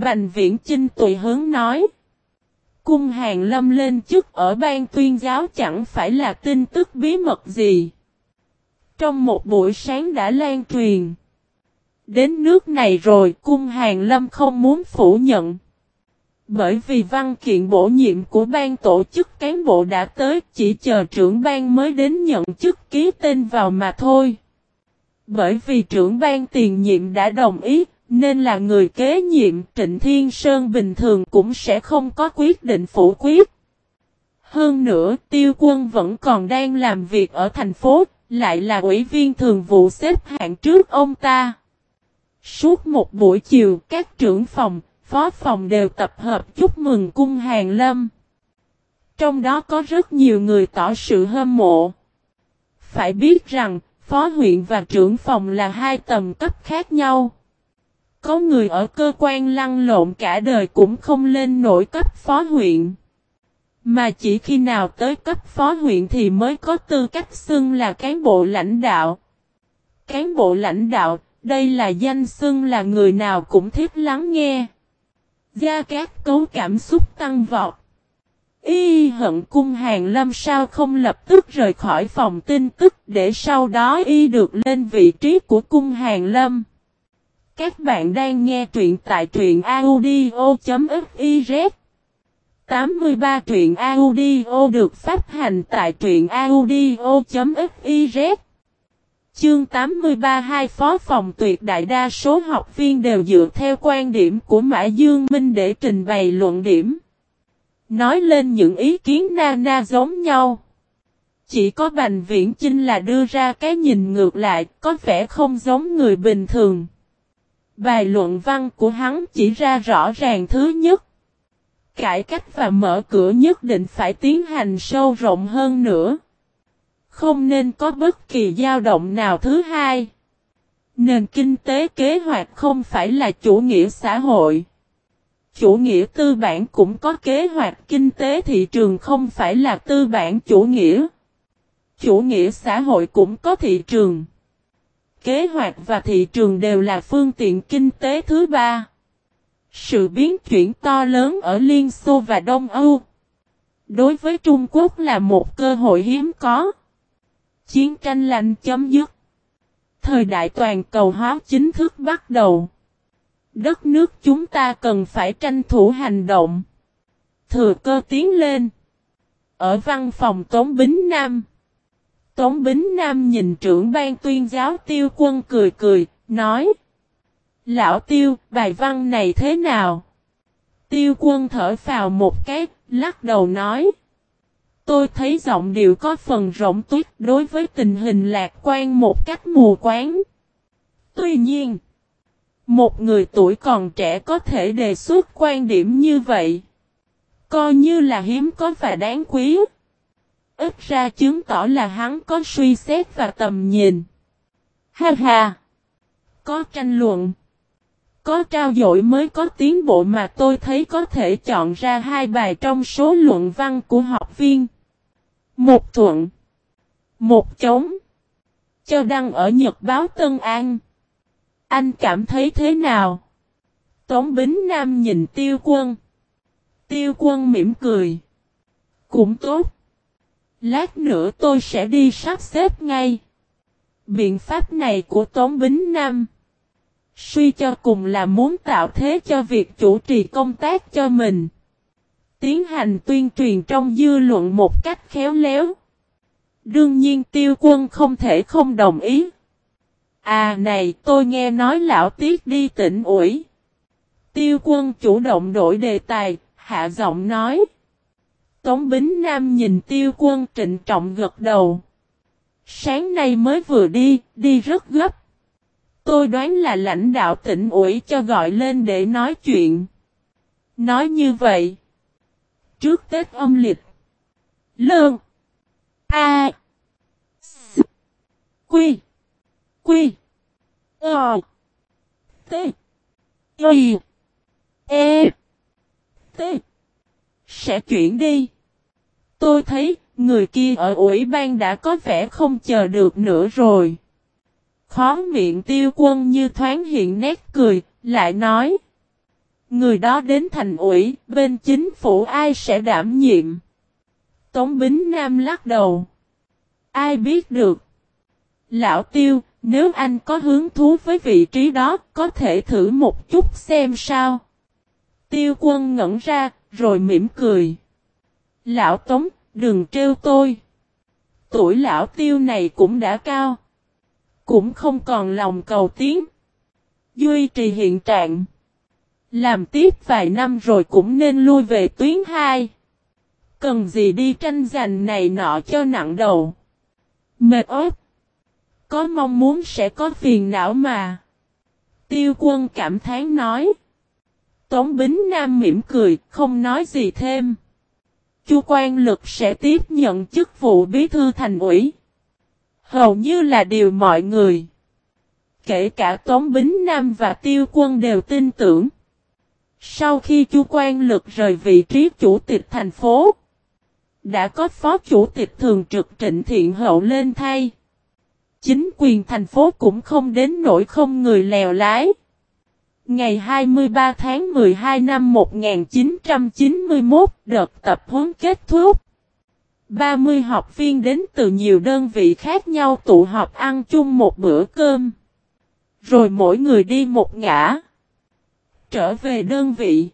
Bành viễn trinh tùy hướng nói. Cung hàng lâm lên chức ở ban tuyên giáo chẳng phải là tin tức bí mật gì. Trong một buổi sáng đã lan truyền. Đến nước này rồi cung hàng lâm không muốn phủ nhận. Bởi vì văn kiện bổ nhiệm của ban tổ chức cán bộ đã tới chỉ chờ trưởng ban mới đến nhận chức ký tên vào mà thôi. Bởi vì trưởng ban tiền nhiệm đã đồng ý, nên là người kế nhiệm Trịnh Thiên Sơn bình thường cũng sẽ không có quyết định phủ quyết. Hơn nữa, tiêu quân vẫn còn đang làm việc ở thành phố, lại là ủy viên thường vụ xếp hạng trước ông ta. Suốt một buổi chiều, các trưởng phòng, phó phòng đều tập hợp chúc mừng cung hàng lâm. Trong đó có rất nhiều người tỏ sự hâm mộ. Phải biết rằng, phó huyện và trưởng phòng là hai tầm cấp khác nhau. Có người ở cơ quan lăn lộn cả đời cũng không lên nổi cấp phó huyện. Mà chỉ khi nào tới cấp phó huyện thì mới có tư cách xưng là cán bộ lãnh đạo. Cán bộ lãnh đạo, đây là danh xưng là người nào cũng thích lắng nghe. Gia các cấu cảm xúc tăng vọt. Y hận cung hàng lâm sao không lập tức rời khỏi phòng tin tức để sau đó y được lên vị trí của cung hàng lâm. Các bạn đang nghe truyện tại truyện audio.fiz 83 truyện audio được phát hành tại truyện audio.fiz Chương 83 hai phó phòng tuyệt đại đa số học viên đều dựa theo quan điểm của Mã Dương Minh để trình bày luận điểm. Nói lên những ý kiến na na giống nhau. Chỉ có Bành Viễn Chinh là đưa ra cái nhìn ngược lại, có vẻ không giống người bình thường. Bài luận văn của hắn chỉ ra rõ ràng thứ nhất. Cải cách và mở cửa nhất định phải tiến hành sâu rộng hơn nữa. Không nên có bất kỳ dao động nào thứ hai. Nền kinh tế kế hoạch không phải là chủ nghĩa xã hội. Chủ nghĩa tư bản cũng có kế hoạch kinh tế thị trường không phải là tư bản chủ nghĩa. Chủ nghĩa xã hội cũng có thị trường. Kế hoạch và thị trường đều là phương tiện kinh tế thứ ba. Sự biến chuyển to lớn ở Liên Xô và Đông Âu. Đối với Trung Quốc là một cơ hội hiếm có. Chiến tranh lạnh chấm dứt. Thời đại toàn cầu hóa chính thức bắt đầu. Đất nước chúng ta cần phải tranh thủ hành động. Thừa cơ tiến lên. Ở văn phòng Tống Bính Nam. Tống Bính Nam nhìn trưởng ban tuyên giáo tiêu quân cười cười, nói. Lão tiêu, bài văn này thế nào? Tiêu quân thở vào một cái, lắc đầu nói. Tôi thấy giọng điệu có phần rộng tuyết đối với tình hình lạc quan một cách mù quáng. Tuy nhiên, một người tuổi còn trẻ có thể đề xuất quan điểm như vậy. Coi như là hiếm có và đáng quý. Ít ra chứng tỏ là hắn có suy xét và tầm nhìn. Ha ha! Có tranh luận. Có trao dội mới có tiến bộ mà tôi thấy có thể chọn ra hai bài trong số luận văn của học viên. Một thuận. Một chống. Cho đăng ở Nhật báo Tân An. Anh cảm thấy thế nào? Tống Bính Nam nhìn tiêu quân. Tiêu quân mỉm cười. Cũng tốt. Lát nữa tôi sẽ đi sắp xếp ngay. Biện pháp này của Tống Bính Nam. Suy cho cùng là muốn tạo thế cho việc chủ trì công tác cho mình. Tiến hành tuyên truyền trong dư luận một cách khéo léo. Đương nhiên tiêu quân không thể không đồng ý. À này tôi nghe nói lão tiết đi tỉnh ủi. Tiêu quân chủ động đổi đề tài, hạ giọng nói. Tống Bính Nam nhìn tiêu quân trịnh trọng gật đầu. Sáng nay mới vừa đi, đi rất gấp. Tôi đoán là lãnh đạo tỉnh ủy cho gọi lên để nói chuyện. Nói như vậy. Trước Tết âm lịch. Lương. A. S. Quy. Quy. Ờ. T. Y. E. T. Sẽ chuyển đi. Tôi thấy, người kia ở ủy ban đã có vẻ không chờ được nữa rồi. Khó miệng tiêu quân như thoáng hiện nét cười, lại nói. Người đó đến thành ủy, bên chính phủ ai sẽ đảm nhiệm? Tống Bính Nam lắc đầu. Ai biết được? Lão Tiêu, nếu anh có hứng thú với vị trí đó, có thể thử một chút xem sao. Tiêu quân ngẩn ra, rồi mỉm cười. Lão Tống, đừng trêu tôi. Tuổi lão tiêu này cũng đã cao. Cũng không còn lòng cầu tiến. Duy trì hiện trạng. Làm tiếp vài năm rồi cũng nên lui về tuyến 2. Cần gì đi tranh giành này nọ cho nặng đầu. Mệt ớt. Có mong muốn sẽ có phiền não mà. Tiêu quân cảm thán nói. Tống Bính Nam mỉm cười, không nói gì thêm. Chu Quan Lực sẽ tiếp nhận chức vụ bí thư thành ủy. Hầu như là điều mọi người. Kể cả Tống Bính Nam và Tiêu Quân đều tin tưởng. Sau khi Chu Quan Lực rời vị trí chủ tịch thành phố, đã có phó chủ tịch thường trực Trịnh Thiện Hậu lên thay. Chính quyền thành phố cũng không đến nỗi không người lèo lái. Ngày 23 tháng 12 năm 1991, đợt tập huấn kết thúc. 30 học viên đến từ nhiều đơn vị khác nhau tụ họp ăn chung một bữa cơm. Rồi mỗi người đi một ngã. Trở về đơn vị.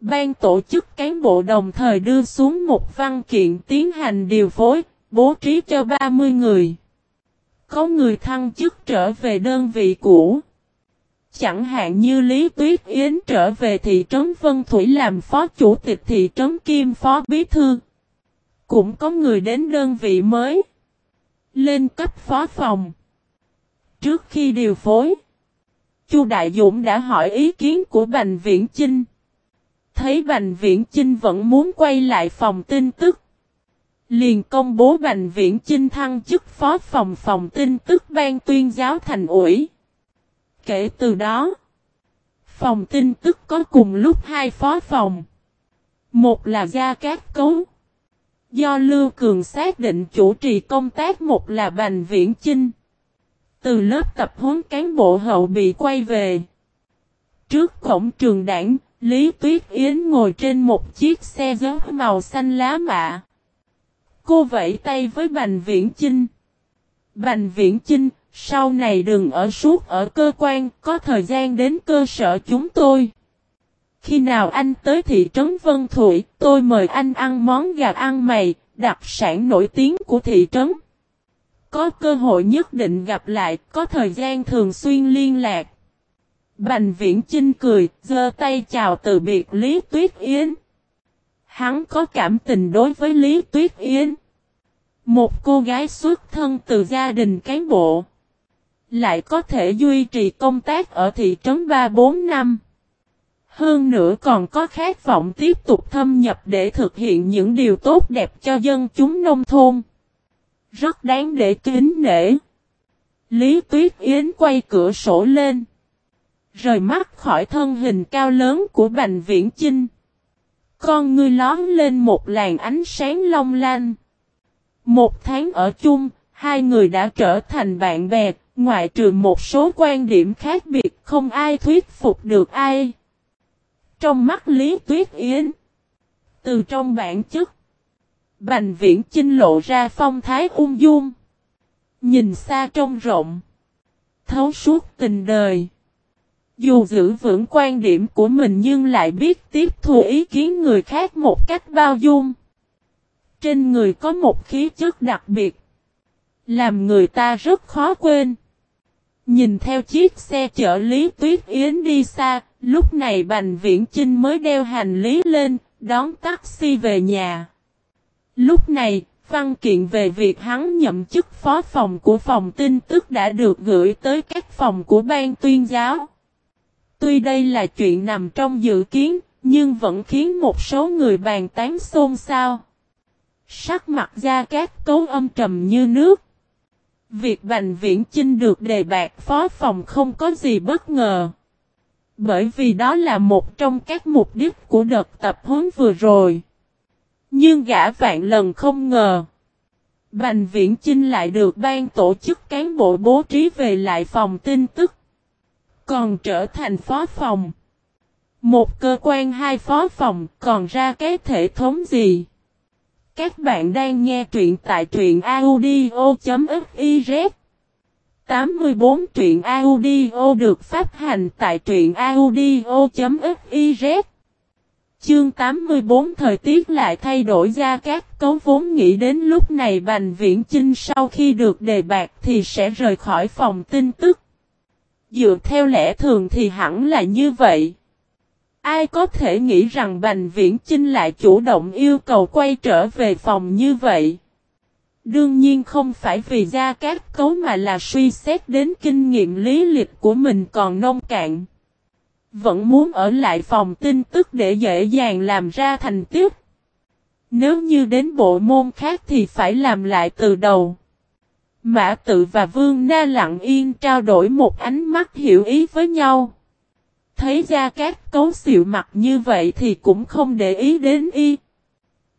Ban tổ chức cán bộ đồng thời đưa xuống một văn kiện tiến hành điều phối, bố trí cho 30 người. Có người thăng chức trở về đơn vị cũ. Chẳng hạn như Lý Tuyết Yến trở về thị trấn Vân Thủy làm phó chủ tịch thị trấn Kim phó bí thư. Cũng có người đến đơn vị mới. Lên cấp phó phòng. Trước khi điều phối. Chu Đại Dũng đã hỏi ý kiến của Bành Viễn Chinh. Thấy Bành Viễn Chinh vẫn muốn quay lại phòng tin tức. Liền công bố Bành Viễn Chinh thăng chức phó phòng phòng tin tức ban tuyên giáo thành ủy. Kể từ đó, phòng tin tức có cùng lúc hai phó phòng. Một là Gia Cát Cấu. Do Lưu Cường xác định chủ trì công tác một là Bành Viễn Chinh. Từ lớp tập huấn cán bộ hậu bị quay về. Trước cổng trường đảng, Lý Tuyết Yến ngồi trên một chiếc xe gió màu xanh lá mạ. Cô vẫy tay với Bành Viễn Chinh. Bành Viễn Chinh, sau này đừng ở suốt ở cơ quan, có thời gian đến cơ sở chúng tôi. Khi nào anh tới thị trấn Vân Thụy, tôi mời anh ăn món gà ăn mày, đặc sản nổi tiếng của thị trấn. Có cơ hội nhất định gặp lại, có thời gian thường xuyên liên lạc. Bành viễn Trinh cười, giơ tay chào từ biệt Lý Tuyết Yến. Hắn có cảm tình đối với Lý Tuyết Yến. Một cô gái xuất thân từ gia đình cán bộ. Lại có thể duy trì công tác ở thị trấn 3-4 năm. Hơn nữa còn có khát vọng tiếp tục thâm nhập để thực hiện những điều tốt đẹp cho dân chúng nông thôn. Rất đáng để kính nể. Lý Tuyết Yến quay cửa sổ lên. Rời mắt khỏi thân hình cao lớn của Bành Viễn Chinh. Con ngươi lón lên một làn ánh sáng long lanh. Một tháng ở chung, hai người đã trở thành bạn bè, ngoại trừ một số quan điểm khác biệt không ai thuyết phục được ai. Trong mắt Lý Tuyết Yến, từ trong bản chất, Bành Viễn Chinh lộ ra phong thái ung dung. Nhìn xa trông rộng, thấu suốt tình đời. Dù giữ vững quan điểm của mình nhưng lại biết tiếp thu ý kiến người khác một cách bao dung. Trên người có một khí chất đặc biệt. Làm người ta rất khó quên. Nhìn theo chiếc xe chở Lý Tuyết Yến đi xa, lúc này Bành Viễn Chinh mới đeo hành lý lên, đón taxi về nhà. Lúc này, văn kiện về việc hắn nhậm chức phó phòng của phòng tin tức đã được gửi tới các phòng của ban tuyên giáo. Tuy đây là chuyện nằm trong dự kiến, nhưng vẫn khiến một số người bàn tán xôn xao. Sắc mặt ra các cấu âm trầm như nước. Việc Bành Viễn Chinh được đề bạc phó phòng không có gì bất ngờ. Bởi vì đó là một trong các mục đích của đợt tập huấn vừa rồi. Nhưng gã vạn lần không ngờ. Bành Viễn Chinh lại được ban tổ chức cán bộ bố trí về lại phòng tin tức. Còn trở thành phó phòng. Một cơ quan hai phó phòng còn ra cái thể thống gì? Các bạn đang nghe truyện tại truyện audio.fiz 84 truyện audio được phát hành tại truyện audio.fiz Chương 84 thời tiết lại thay đổi ra các cấu vốn nghĩ đến lúc này Bành Viễn Chinh sau khi được đề bạc thì sẽ rời khỏi phòng tin tức. Dựa theo lẽ thường thì hẳn là như vậy. Ai có thể nghĩ rằng Bành Viễn Chinh lại chủ động yêu cầu quay trở về phòng như vậy? Đương nhiên không phải vì ra các cấu mà là suy xét đến kinh nghiệm lý lịch của mình còn nông cạn. Vẫn muốn ở lại phòng tin tức để dễ dàng làm ra thành tiếp. Nếu như đến bộ môn khác thì phải làm lại từ đầu. Mã tự và Vương Na lặng yên trao đổi một ánh mắt hiểu ý với nhau. Thấy ra các cấu xịu mặt như vậy thì cũng không để ý đến y.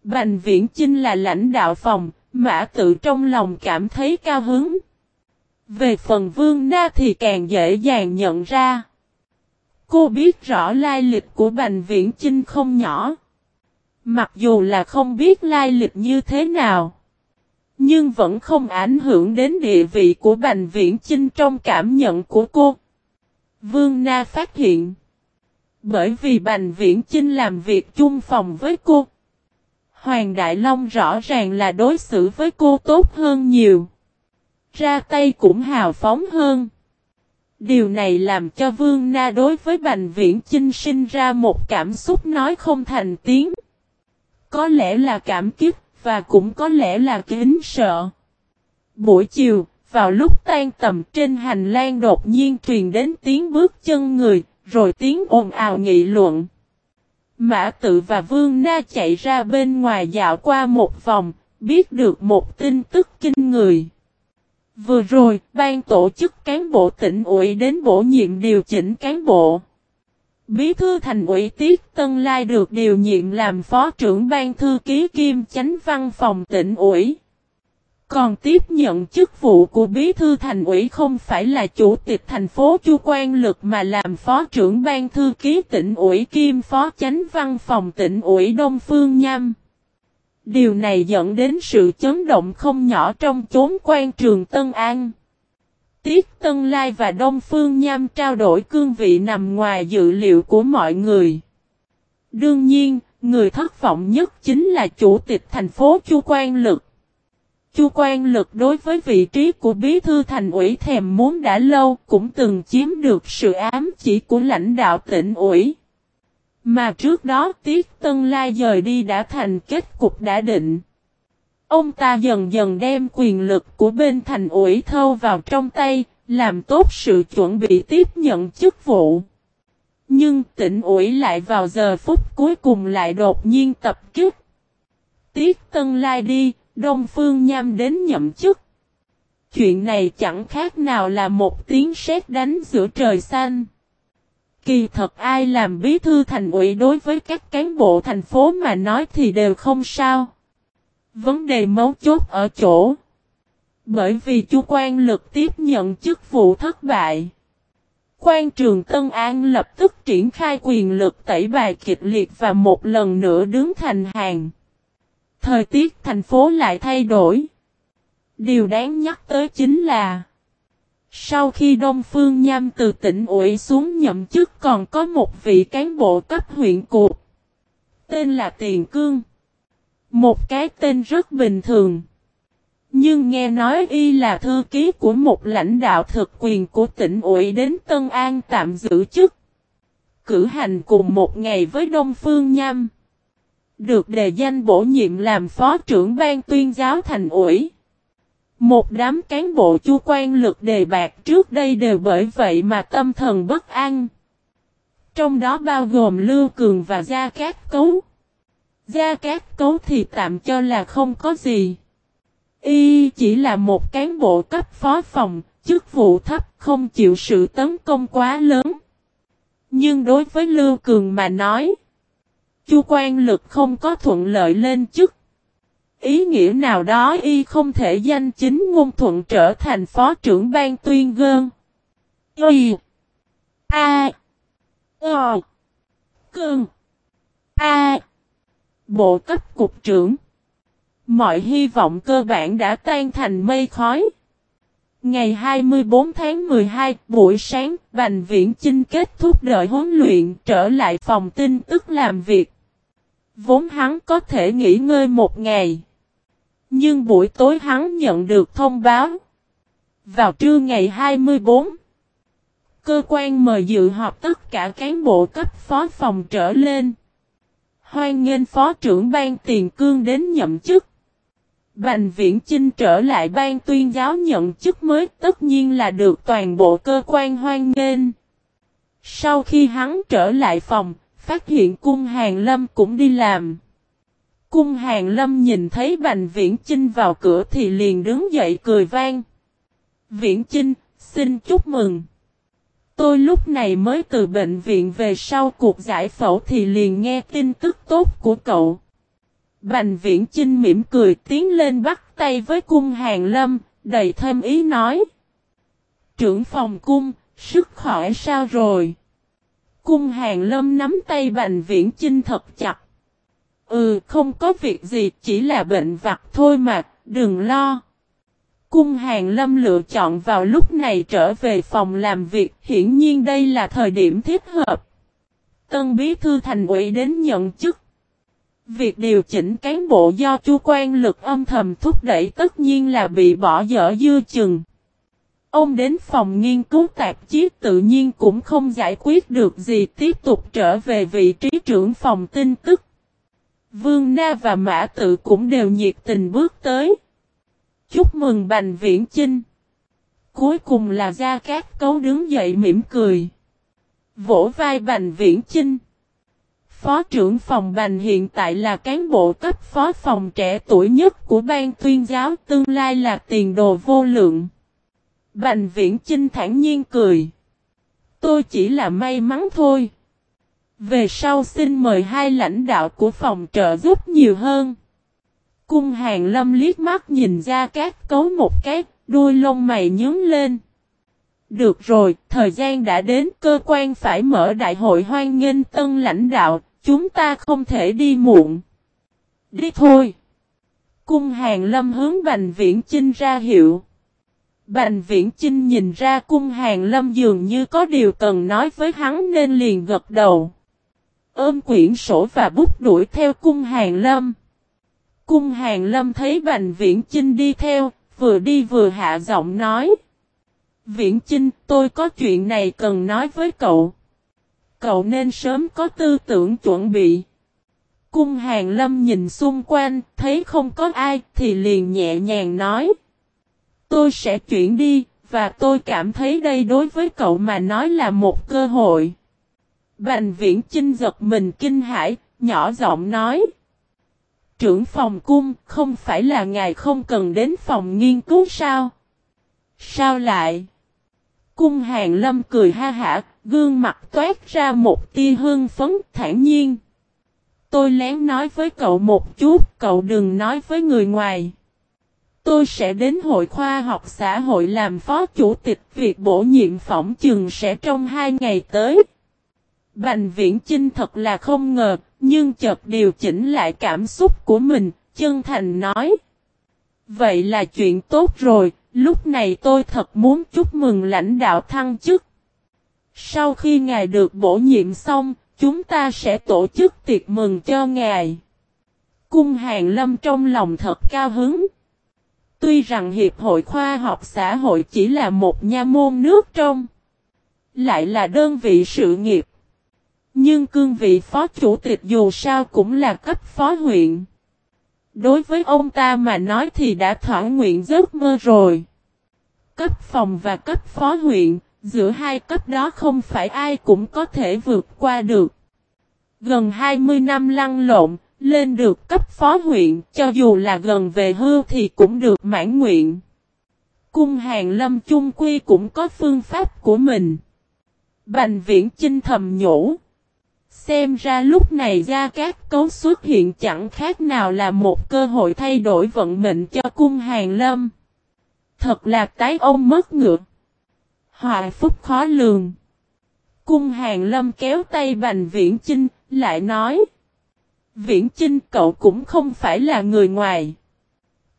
Bành viễn Chinh là lãnh đạo phòng, mã tự trong lòng cảm thấy cao hứng. Về phần Vương Na thì càng dễ dàng nhận ra. Cô biết rõ lai lịch của Bành Viễn Chinh không nhỏ. Mặc dù là không biết lai lịch như thế nào. Nhưng vẫn không ảnh hưởng đến địa vị của Bành Viễn Chinh trong cảm nhận của cô. Vương Na phát hiện. Bởi vì Bành Viễn Chinh làm việc chung phòng với cô. Hoàng Đại Long rõ ràng là đối xử với cô tốt hơn nhiều. Ra tay cũng hào phóng hơn. Điều này làm cho Vương Na đối với Bành Viễn Chinh sinh ra một cảm xúc nói không thành tiếng. Có lẽ là cảm kích và cũng có lẽ là kính sợ. Buổi chiều, vào lúc tan tầm trên hành lang đột nhiên truyền đến tiếng bước chân người, rồi tiếng ồn ào nghị luận. Mã tự và Vương Na chạy ra bên ngoài dạo qua một vòng, biết được một tin tức kinh người. Vừa rồi, ban tổ chức cán bộ tỉnh ủy đến bổ nhiệm điều chỉnh cán bộ. Bí thư thành ủy Tiết Tân Lai được điều nhiệm làm phó trưởng ban thư ký kim chánh văn phòng tỉnh ủy. Còn tiếp nhận chức vụ của bí thư thành ủy không phải là chủ tịch thành phố Chu Quan Lực mà làm phó trưởng ban thư ký tỉnh ủy kim phó chánh văn phòng tỉnh ủy Đông Phương Nham. Điều này dẫn đến sự chấn động không nhỏ trong chốn quan trường Tân An. Tiết Tân Lai và Đông Phương Nham trao đổi cương vị nằm ngoài dự liệu của mọi người. Đương nhiên, người thất vọng nhất chính là chủ tịch thành phố Chu Quan Lực. Chu Quan Lực đối với vị trí của bí thư thành ủy thèm muốn đã lâu cũng từng chiếm được sự ám chỉ của lãnh đạo tỉnh ủy. Mà trước đó Tiết Tân Lai dời đi đã thành kết cục đã định. Ông ta dần dần đem quyền lực của bên thành ủy thâu vào trong tay, làm tốt sự chuẩn bị tiếp nhận chức vụ. Nhưng tỉnh ủy lại vào giờ phút cuối cùng lại đột nhiên tập kích. Tiết Tân Lai đi, Đông Phương Nham đến nhậm chức. Chuyện này chẳng khác nào là một tiếng sét đánh giữa trời xanh. Kỳ thật ai làm bí thư thành ủy đối với các cán bộ thành phố mà nói thì đều không sao. Vấn đề mấu chốt ở chỗ. Bởi vì chu quan lực tiếp nhận chức vụ thất bại. Quan trường Tân An lập tức triển khai quyền lực tẩy bài kịch liệt và một lần nữa đứng thành hàng. Thời tiết thành phố lại thay đổi. Điều đáng nhắc tới chính là, Sau khi Đông Phương Nham từ tỉnh ủy xuống nhậm chức còn có một vị cán bộ cấp huyện cục. Tên là Tiền Cương. Một cái tên rất bình thường. Nhưng nghe nói y là thư ký của một lãnh đạo thực quyền của tỉnh ủy đến Tân An tạm giữ chức. Cử hành cùng một ngày với Đông Phương Nham. Được đề danh bổ nhiệm làm phó trưởng ban tuyên giáo thành ủy. Một đám cán bộ chu quan lực đề bạc trước đây đều bởi vậy mà tâm thần bất an. Trong đó bao gồm Lưu Cường và Gia Cát Cấu. Gia Cát Cấu thì tạm cho là không có gì. Y chỉ là một cán bộ cấp phó phòng, chức vụ thấp không chịu sự tấn công quá lớn. Nhưng đối với Lưu Cường mà nói, Chu quan lực không có thuận lợi lên chức. Ý nghĩa nào đó y không thể danh chính ngôn thuận trở thành phó trưởng ban tuyên gơn. Y. A. O. Cương. A. Bộ cấp cục trưởng. Mọi hy vọng cơ bản đã tan thành mây khói. Ngày 24 tháng 12, buổi sáng, Bành Viễn Chinh kết thúc đợi huấn luyện trở lại phòng tin tức làm việc. Vốn hắn có thể nghỉ ngơi một ngày. Nhưng buổi tối hắn nhận được thông báo. Vào trưa ngày 24, cơ quan mời dự họp tất cả cán bộ cấp phó phòng trở lên. Hoan nghênh phó trưởng ban tiền cương đến nhậm chức. Bành viễn Chinh trở lại ban tuyên giáo nhận chức mới tất nhiên là được toàn bộ cơ quan hoan nghênh. Sau khi hắn trở lại phòng, phát hiện cung hàng lâm cũng đi làm. Cung hàng lâm nhìn thấy bành viễn Chinh vào cửa thì liền đứng dậy cười vang. Viễn Chinh, xin chúc mừng. Tôi lúc này mới từ bệnh viện về sau cuộc giải phẫu thì liền nghe tin tức tốt của cậu. Bành viễn Chinh mỉm cười tiến lên bắt tay với cung hàng lâm, đầy thêm ý nói. Trưởng phòng cung, sức khỏe sao rồi? Cung hàng lâm nắm tay bành viễn Chinh thật chặt. Ừ, không có việc gì, chỉ là bệnh vặt thôi mà, đừng lo. Cung hàng lâm lựa chọn vào lúc này trở về phòng làm việc, hiển nhiên đây là thời điểm thích hợp. Tân bí thư thành ủy đến nhận chức. Việc điều chỉnh cán bộ do chu quan lực âm thầm thúc đẩy tất nhiên là bị bỏ dở dư chừng. Ông đến phòng nghiên cứu tạp chí tự nhiên cũng không giải quyết được gì, tiếp tục trở về vị trí trưởng phòng tin tức. Vương Na và Mã Tự cũng đều nhiệt tình bước tới. Chúc mừng Bành Viễn Chinh. Cuối cùng là Gia Cát Cấu đứng dậy mỉm cười. Vỗ vai Bành Viễn Chinh. Phó trưởng phòng Bành hiện tại là cán bộ cấp phó phòng trẻ tuổi nhất của ban tuyên giáo, tương lai là tiền đồ vô lượng. Bành Viễn trinh thản nhiên cười. Tôi chỉ là may mắn thôi. Về sau xin mời hai lãnh đạo của phòng trợ giúp nhiều hơn. Cung hàng lâm liếc mắt nhìn ra các cấu một cái, đuôi lông mày nhướng lên. Được rồi, thời gian đã đến cơ quan phải mở đại hội hoan nghênh tân lãnh đạo, chúng ta không thể đi muộn. Đi thôi. Cung hàng lâm hướng Bành Viễn Chinh ra hiệu. Bành Viễn Chinh nhìn ra cung hàng lâm dường như có điều cần nói với hắn nên liền gật đầu. Ôm quyển sổ và bút đuổi theo cung hàng lâm. Cung hàng lâm thấy Bành Viễn Chinh đi theo, vừa đi vừa hạ giọng nói. Viễn Chinh, tôi có chuyện này cần nói với cậu. Cậu nên sớm có tư tưởng chuẩn bị. Cung hàng lâm nhìn xung quanh, thấy không có ai thì liền nhẹ nhàng nói. Tôi sẽ chuyển đi, và tôi cảm thấy đây đối với cậu mà nói là một cơ hội. Bành viễn Chinh giật mình kinh hãi, nhỏ giọng nói. Trưởng phòng cung, không phải là ngài không cần đến phòng nghiên cứu sao? Sao lại? Cung hàng lâm cười ha hả, gương mặt toát ra một tia hương phấn thản nhiên. Tôi lén nói với cậu một chút, cậu đừng nói với người ngoài. Tôi sẽ đến hội khoa học xã hội làm phó chủ tịch việc bổ nhiệm phỏng chừng sẽ trong hai ngày tới. Bành viễn Trinh thật là không ngờ, nhưng chợt điều chỉnh lại cảm xúc của mình, chân thành nói. Vậy là chuyện tốt rồi, lúc này tôi thật muốn chúc mừng lãnh đạo thăng chức. Sau khi ngài được bổ nhiệm xong, chúng ta sẽ tổ chức tiệc mừng cho ngài. Cung hàng lâm trong lòng thật cao hứng. Tuy rằng Hiệp hội Khoa học xã hội chỉ là một nha môn nước trong, lại là đơn vị sự nghiệp. Nhưng cương vị phó chủ tịch dù sao cũng là cấp phó huyện. Đối với ông ta mà nói thì đã thỏa nguyện giấc mơ rồi. Cấp phòng và cấp phó huyện, giữa hai cấp đó không phải ai cũng có thể vượt qua được. Gần 20 năm lăn lộn, lên được cấp phó huyện, cho dù là gần về hưu thì cũng được mãn nguyện. Cung hàng lâm chung quy cũng có phương pháp của mình. Bành viễn chinh thầm nhủ. Xem ra lúc này Gia Cát Cấu xuất hiện chẳng khác nào là một cơ hội thay đổi vận mệnh cho cung hàng lâm. Thật là tái ông mất ngược. Họa phúc khó lường. Cung hàng lâm kéo tay Bành Viễn Chinh, lại nói. Viễn Chinh cậu cũng không phải là người ngoài.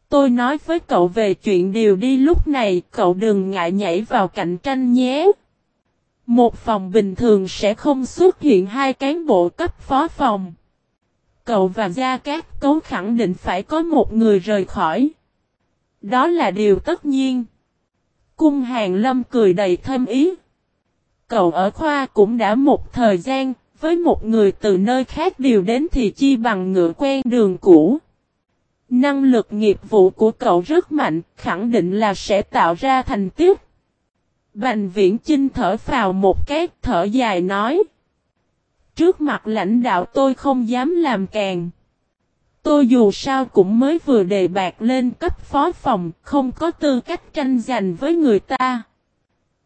Tôi nói với cậu về chuyện điều đi lúc này, cậu đừng ngại nhảy vào cạnh tranh nhé. Một phòng bình thường sẽ không xuất hiện hai cán bộ cấp phó phòng. Cậu và Gia Cát Cấu khẳng định phải có một người rời khỏi. Đó là điều tất nhiên. Cung Hàng Lâm cười đầy thâm ý. Cậu ở khoa cũng đã một thời gian, với một người từ nơi khác điều đến thì chi bằng ngựa quen đường cũ. Năng lực nghiệp vụ của cậu rất mạnh, khẳng định là sẽ tạo ra thành tiết. Bành viễn Trinh thở vào một cái thở dài nói. Trước mặt lãnh đạo tôi không dám làm càng. Tôi dù sao cũng mới vừa đề bạc lên cấp phó phòng, không có tư cách tranh giành với người ta.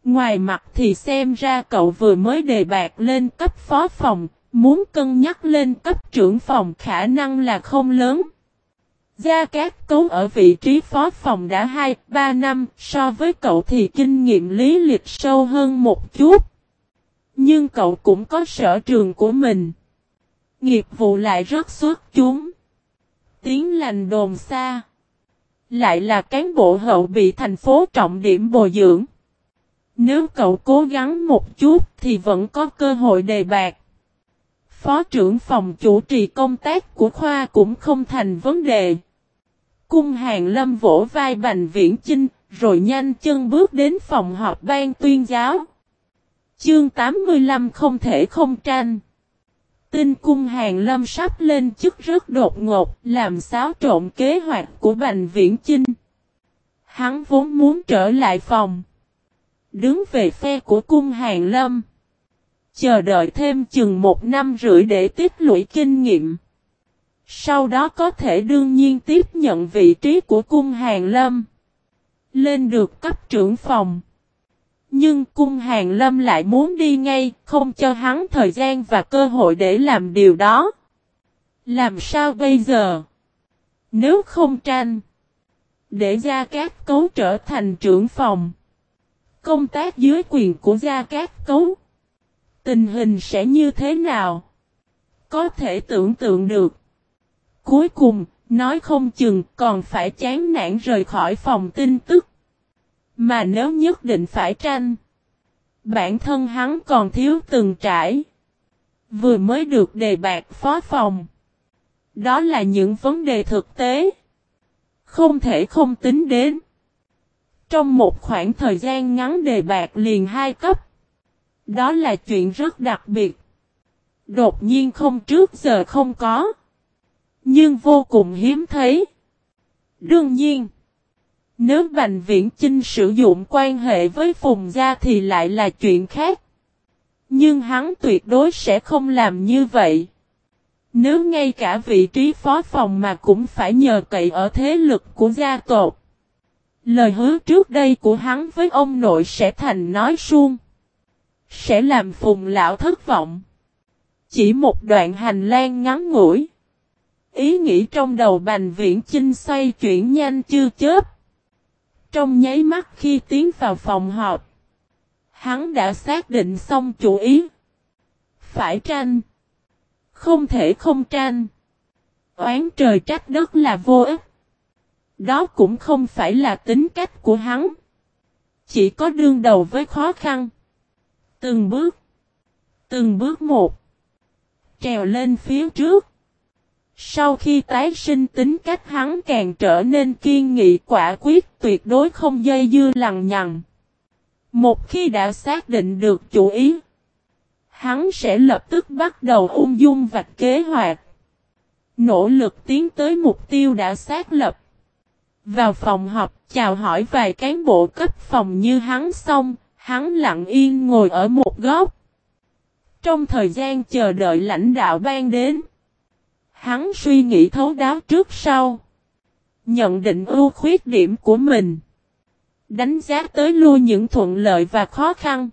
Ngoài mặt thì xem ra cậu vừa mới đề bạc lên cấp phó phòng, muốn cân nhắc lên cấp trưởng phòng khả năng là không lớn. Gia Cát Cấu ở vị trí phó phòng đã 2-3 năm, so với cậu thì kinh nghiệm lý lịch sâu hơn một chút. Nhưng cậu cũng có sở trường của mình. Nghiệp vụ lại rất xuất chúng. Tiếng lành đồn xa. Lại là cán bộ hậu bị thành phố trọng điểm bồi dưỡng. Nếu cậu cố gắng một chút thì vẫn có cơ hội đề bạc. Phó trưởng phòng chủ trì công tác của khoa cũng không thành vấn đề. Cung hàng lâm vỗ vai Bành Viễn Chinh, rồi nhanh chân bước đến phòng họp ban tuyên giáo. Chương 85 không thể không tranh. tin cung hàng lâm sắp lên chức rất đột ngột, làm xáo trộn kế hoạch của Bành Viễn Chinh. Hắn vốn muốn trở lại phòng. Đứng về phe của cung hàng lâm. Chờ đợi thêm chừng một năm rưỡi để tích lũy kinh nghiệm. Sau đó có thể đương nhiên tiếp nhận vị trí của cung hàng lâm. Lên được cấp trưởng phòng. Nhưng cung hàng lâm lại muốn đi ngay, không cho hắn thời gian và cơ hội để làm điều đó. Làm sao bây giờ? Nếu không tranh, để ra các Cấu trở thành trưởng phòng. Công tác dưới quyền của Gia Cát Cấu. Tình hình sẽ như thế nào? Có thể tưởng tượng được. Cuối cùng, nói không chừng còn phải chán nản rời khỏi phòng tin tức. Mà nếu nhất định phải tranh, bản thân hắn còn thiếu từng trải. Vừa mới được đề bạc phó phòng. Đó là những vấn đề thực tế. Không thể không tính đến. Trong một khoảng thời gian ngắn đề bạc liền hai cấp. Đó là chuyện rất đặc biệt. Đột nhiên không trước giờ không có. Nhưng vô cùng hiếm thấy. Đương nhiên. Nếu Bành Viễn Chinh sử dụng quan hệ với Phùng Gia thì lại là chuyện khác. Nhưng hắn tuyệt đối sẽ không làm như vậy. Nếu ngay cả vị trí phó phòng mà cũng phải nhờ cậy ở thế lực của gia tộc. Lời hứa trước đây của hắn với ông nội sẽ thành nói suông. Sẽ làm Phùng Lão thất vọng. Chỉ một đoạn hành lang ngắn ngủi. Ý nghĩ trong đầu Bành Viễn Chinh xoay chuyển nhanh chưa chớp. Trong nháy mắt khi tiến vào phòng họp, hắn đã xác định xong chủ ý. Phải tranh. Không thể không tranh. Oán trời trách đất là vô ích. Đó cũng không phải là tính cách của hắn. Chỉ có đương đầu với khó khăn. Từng bước. Từng bước một. Trèo lên phía trước. Sau khi tái sinh tính cách hắn càng trở nên kiên nghị quả quyết tuyệt đối không dây dưa lằng nhằng. Một khi đã xác định được chủ ý, hắn sẽ lập tức bắt đầu ung dung vạch kế hoạch. Nỗ lực tiến tới mục tiêu đã xác lập. Vào phòng họp chào hỏi vài cán bộ cấp phòng như hắn xong, hắn lặng yên ngồi ở một góc. Trong thời gian chờ đợi lãnh đạo ban đến, Hắn suy nghĩ thấu đáo trước sau. Nhận định ưu khuyết điểm của mình. Đánh giá tới lui những thuận lợi và khó khăn.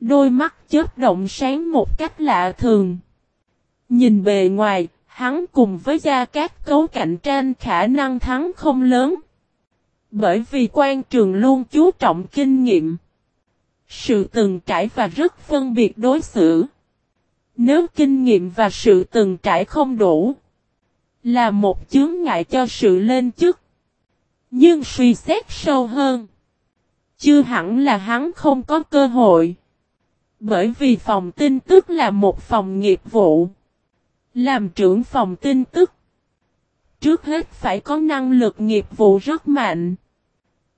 Đôi mắt chớp động sáng một cách lạ thường. Nhìn bề ngoài, hắn cùng với gia các cấu cạnh tranh khả năng thắng không lớn. Bởi vì quan trường luôn chú trọng kinh nghiệm. Sự từng trải và rất phân biệt đối xử. Nếu kinh nghiệm và sự từng trải không đủ, là một chướng ngại cho sự lên chức. Nhưng suy xét sâu hơn, chưa hẳn là hắn không có cơ hội. Bởi vì phòng tin tức là một phòng nghiệp vụ. Làm trưởng phòng tin tức. Trước hết phải có năng lực nghiệp vụ rất mạnh.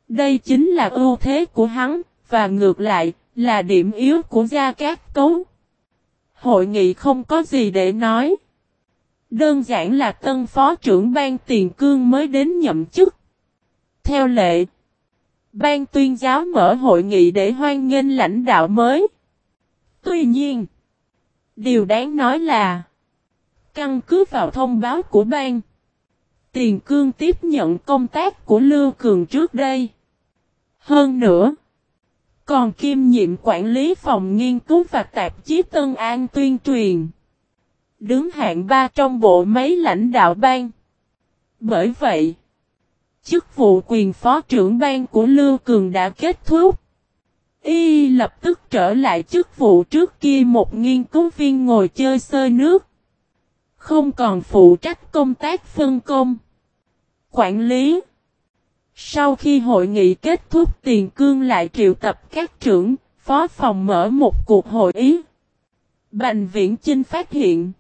Đây chính là ưu thế của hắn, và ngược lại, là điểm yếu của Gia Cát Cấu. Hội nghị không có gì để nói. Đơn giản là tân phó trưởng ban tiền cương mới đến nhậm chức. Theo lệ, ban tuyên giáo mở hội nghị để hoan nghênh lãnh đạo mới. Tuy nhiên, điều đáng nói là, căn cứ vào thông báo của ban, tiền cương tiếp nhận công tác của Lưu Cường trước đây. Hơn nữa, còn kiêm nhiệm quản lý phòng nghiên cứu và tạp chí Tân An tuyên truyền. Đứng hạng ba trong bộ máy lãnh đạo ban. Bởi vậy, chức vụ quyền phó trưởng ban của Lưu Cường đã kết thúc. Y lập tức trở lại chức vụ trước kia một nghiên cứu viên ngồi chơi sơi nước. Không còn phụ trách công tác phân công. Quản lý. Sau khi hội nghị kết thúc tiền cương lại triệu tập các trưởng, phó phòng mở một cuộc hội ý. Bành viễn Chinh phát hiện.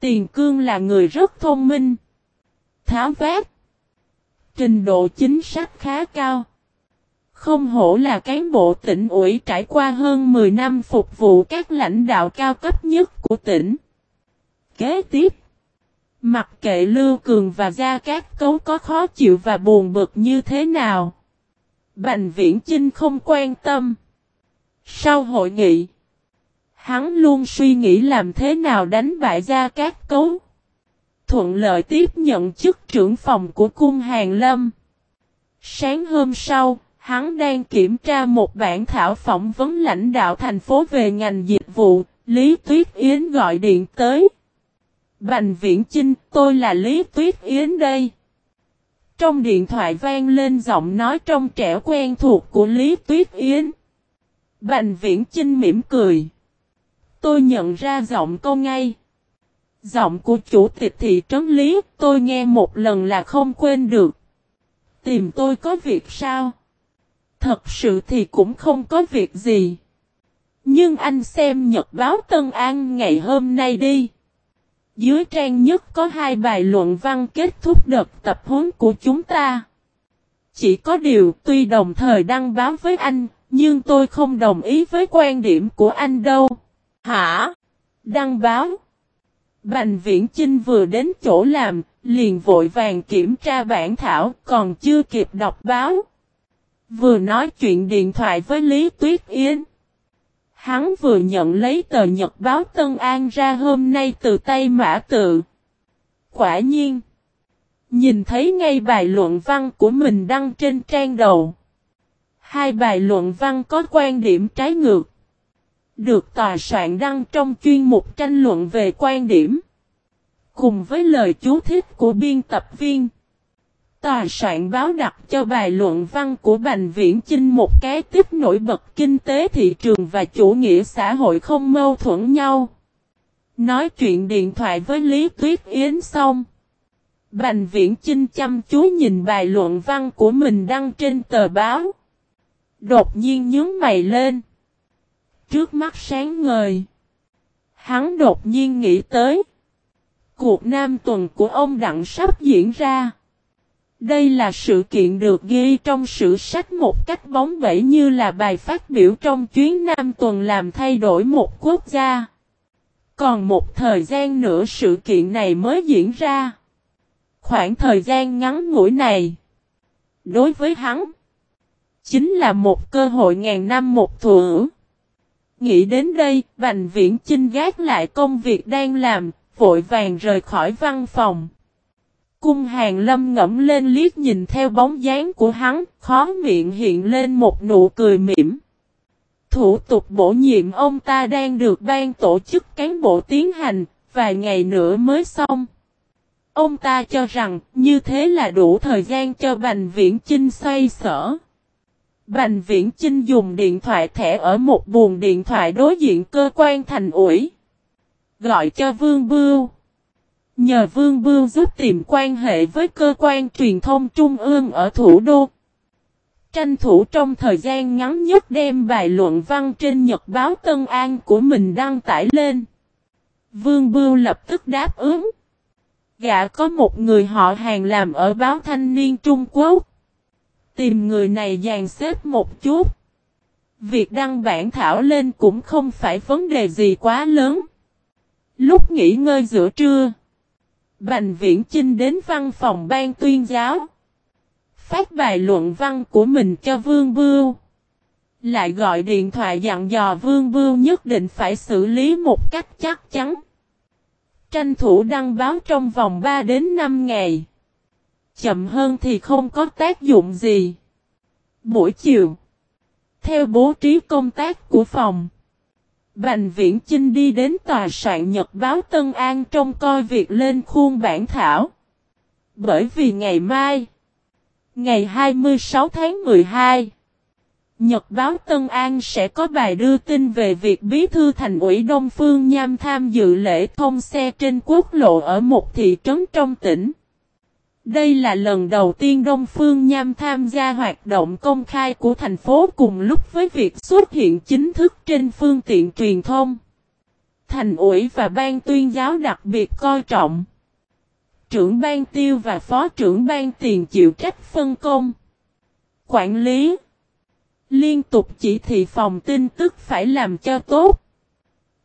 Tiền cương là người rất thông minh. Tháo vát. Trình độ chính xác khá cao. Không hổ là cán bộ tỉnh ủy trải qua hơn 10 năm phục vụ các lãnh đạo cao cấp nhất của tỉnh. Kế tiếp, mặc kệ Lưu Cường và Gia Cát Cấu có khó chịu và buồn bực như thế nào. Bành Viễn Chinh không quan tâm. Sau hội nghị, hắn luôn suy nghĩ làm thế nào đánh bại Gia Cát Cấu. Thuận lợi tiếp nhận chức trưởng phòng của cung Hàng Lâm. Sáng hôm sau, Hắn đang kiểm tra một bản thảo phỏng vấn lãnh đạo thành phố về ngành dịch vụ, Lý Tuyết Yến gọi điện tới. Bành Viễn Chinh, tôi là Lý Tuyết Yến đây. Trong điện thoại vang lên giọng nói trong trẻ quen thuộc của Lý Tuyết Yến. Bành Viễn Chinh mỉm cười. Tôi nhận ra giọng câu ngay. Giọng của chủ tịch thị trấn Lý tôi nghe một lần là không quên được. Tìm tôi có việc sao? Thật sự thì cũng không có việc gì. Nhưng anh xem nhật báo Tân An ngày hôm nay đi. Dưới trang nhất có hai bài luận văn kết thúc đợt tập huấn của chúng ta. Chỉ có điều tuy đồng thời đăng báo với anh, nhưng tôi không đồng ý với quan điểm của anh đâu. Hả? Đăng báo? Bành Viễn Chinh vừa đến chỗ làm, liền vội vàng kiểm tra bản thảo, còn chưa kịp đọc báo. Vừa nói chuyện điện thoại với Lý Tuyết Yến. Hắn vừa nhận lấy tờ nhật báo Tân An ra hôm nay từ tay mã tự. Quả nhiên. Nhìn thấy ngay bài luận văn của mình đăng trên trang đầu. Hai bài luận văn có quan điểm trái ngược. Được tòa soạn đăng trong chuyên mục tranh luận về quan điểm. Cùng với lời chú thích của biên tập viên. Tòa soạn báo đặt cho bài luận văn của Bành Viễn Chinh một cái tiếp nổi bật kinh tế thị trường và chủ nghĩa xã hội không mâu thuẫn nhau. Nói chuyện điện thoại với Lý Tuyết Yến xong. Bành Viễn Chinh chăm chú nhìn bài luận văn của mình đăng trên tờ báo. Đột nhiên nhướng mày lên. Trước mắt sáng ngời. Hắn đột nhiên nghĩ tới. Cuộc nam tuần của ông Đặng sắp diễn ra. Đây là sự kiện được ghi trong sử sách một cách bóng bẩy như là bài phát biểu trong chuyến Nam tuần làm thay đổi một quốc gia. Còn một thời gian nữa sự kiện này mới diễn ra. Khoảng thời gian ngắn ngủi này, đối với hắn, chính là một cơ hội ngàn năm một thủa. Nghĩ đến đây, Bành Viễn Chinh gác lại công việc đang làm, vội vàng rời khỏi văn phòng. Cung hàng lâm ngẫm lên liếc nhìn theo bóng dáng của hắn, khó miệng hiện lên một nụ cười mỉm. Thủ tục bổ nhiệm ông ta đang được ban tổ chức cán bộ tiến hành, vài ngày nữa mới xong. Ông ta cho rằng như thế là đủ thời gian cho Bành Viễn Chinh xoay sở. Bành Viễn Chinh dùng điện thoại thẻ ở một buồng điện thoại đối diện cơ quan thành ủi. Gọi cho Vương Bưu. Nhờ Vương Bưu giúp tìm quan hệ với cơ quan truyền thông trung ương ở thủ đô. Tranh thủ trong thời gian ngắn nhất đem bài luận văn trên Nhật báo Tân An của mình đăng tải lên. Vương Bưu lập tức đáp ứng. Gã có một người họ hàng làm ở báo thanh niên Trung Quốc. Tìm người này dàn xếp một chút. Việc đăng bản thảo lên cũng không phải vấn đề gì quá lớn. Lúc nghỉ ngơi giữa trưa. Bành Viễn Chinh đến văn phòng ban tuyên giáo. Phát bài luận văn của mình cho Vương Bưu. Lại gọi điện thoại dặn dò Vương Bưu nhất định phải xử lý một cách chắc chắn. Tranh thủ đăng báo trong vòng 3 đến 5 ngày. Chậm hơn thì không có tác dụng gì. Buổi chiều. Theo bố trí công tác của phòng. Bành Viễn Chinh đi đến tòa soạn nhật báo Tân An trong coi việc lên khuôn bản thảo. Bởi vì ngày mai, ngày 26 tháng 12, Nhật báo Tân An sẽ có bài đưa tin về việc Bí thư Thành ủy Đông Phương Nham tham dự lễ thông xe trên quốc lộ ở một thị trấn trong tỉnh. Đây là lần đầu tiên Đông Phương Nham tham gia hoạt động công khai của thành phố cùng lúc với việc xuất hiện chính thức trên phương tiện truyền thông. Thành ủy và ban tuyên giáo đặc biệt coi trọng. Trưởng ban tiêu và phó trưởng ban tiền chịu trách phân công. Quản lý. Liên tục chỉ thị phòng tin tức phải làm cho tốt.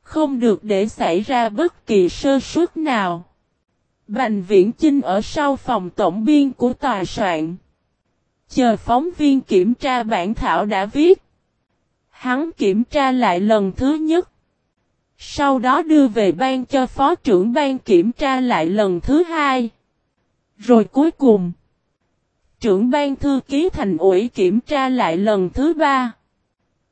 Không được để xảy ra bất kỳ sơ suất nào. Bành viễn Chinh ở sau phòng tổng biên của tòa soạn. Chờ phóng viên kiểm tra bản thảo đã viết. Hắn kiểm tra lại lần thứ nhất. Sau đó đưa về ban cho phó trưởng ban kiểm tra lại lần thứ hai. Rồi cuối cùng. Trưởng ban thư ký thành ủy kiểm tra lại lần thứ ba.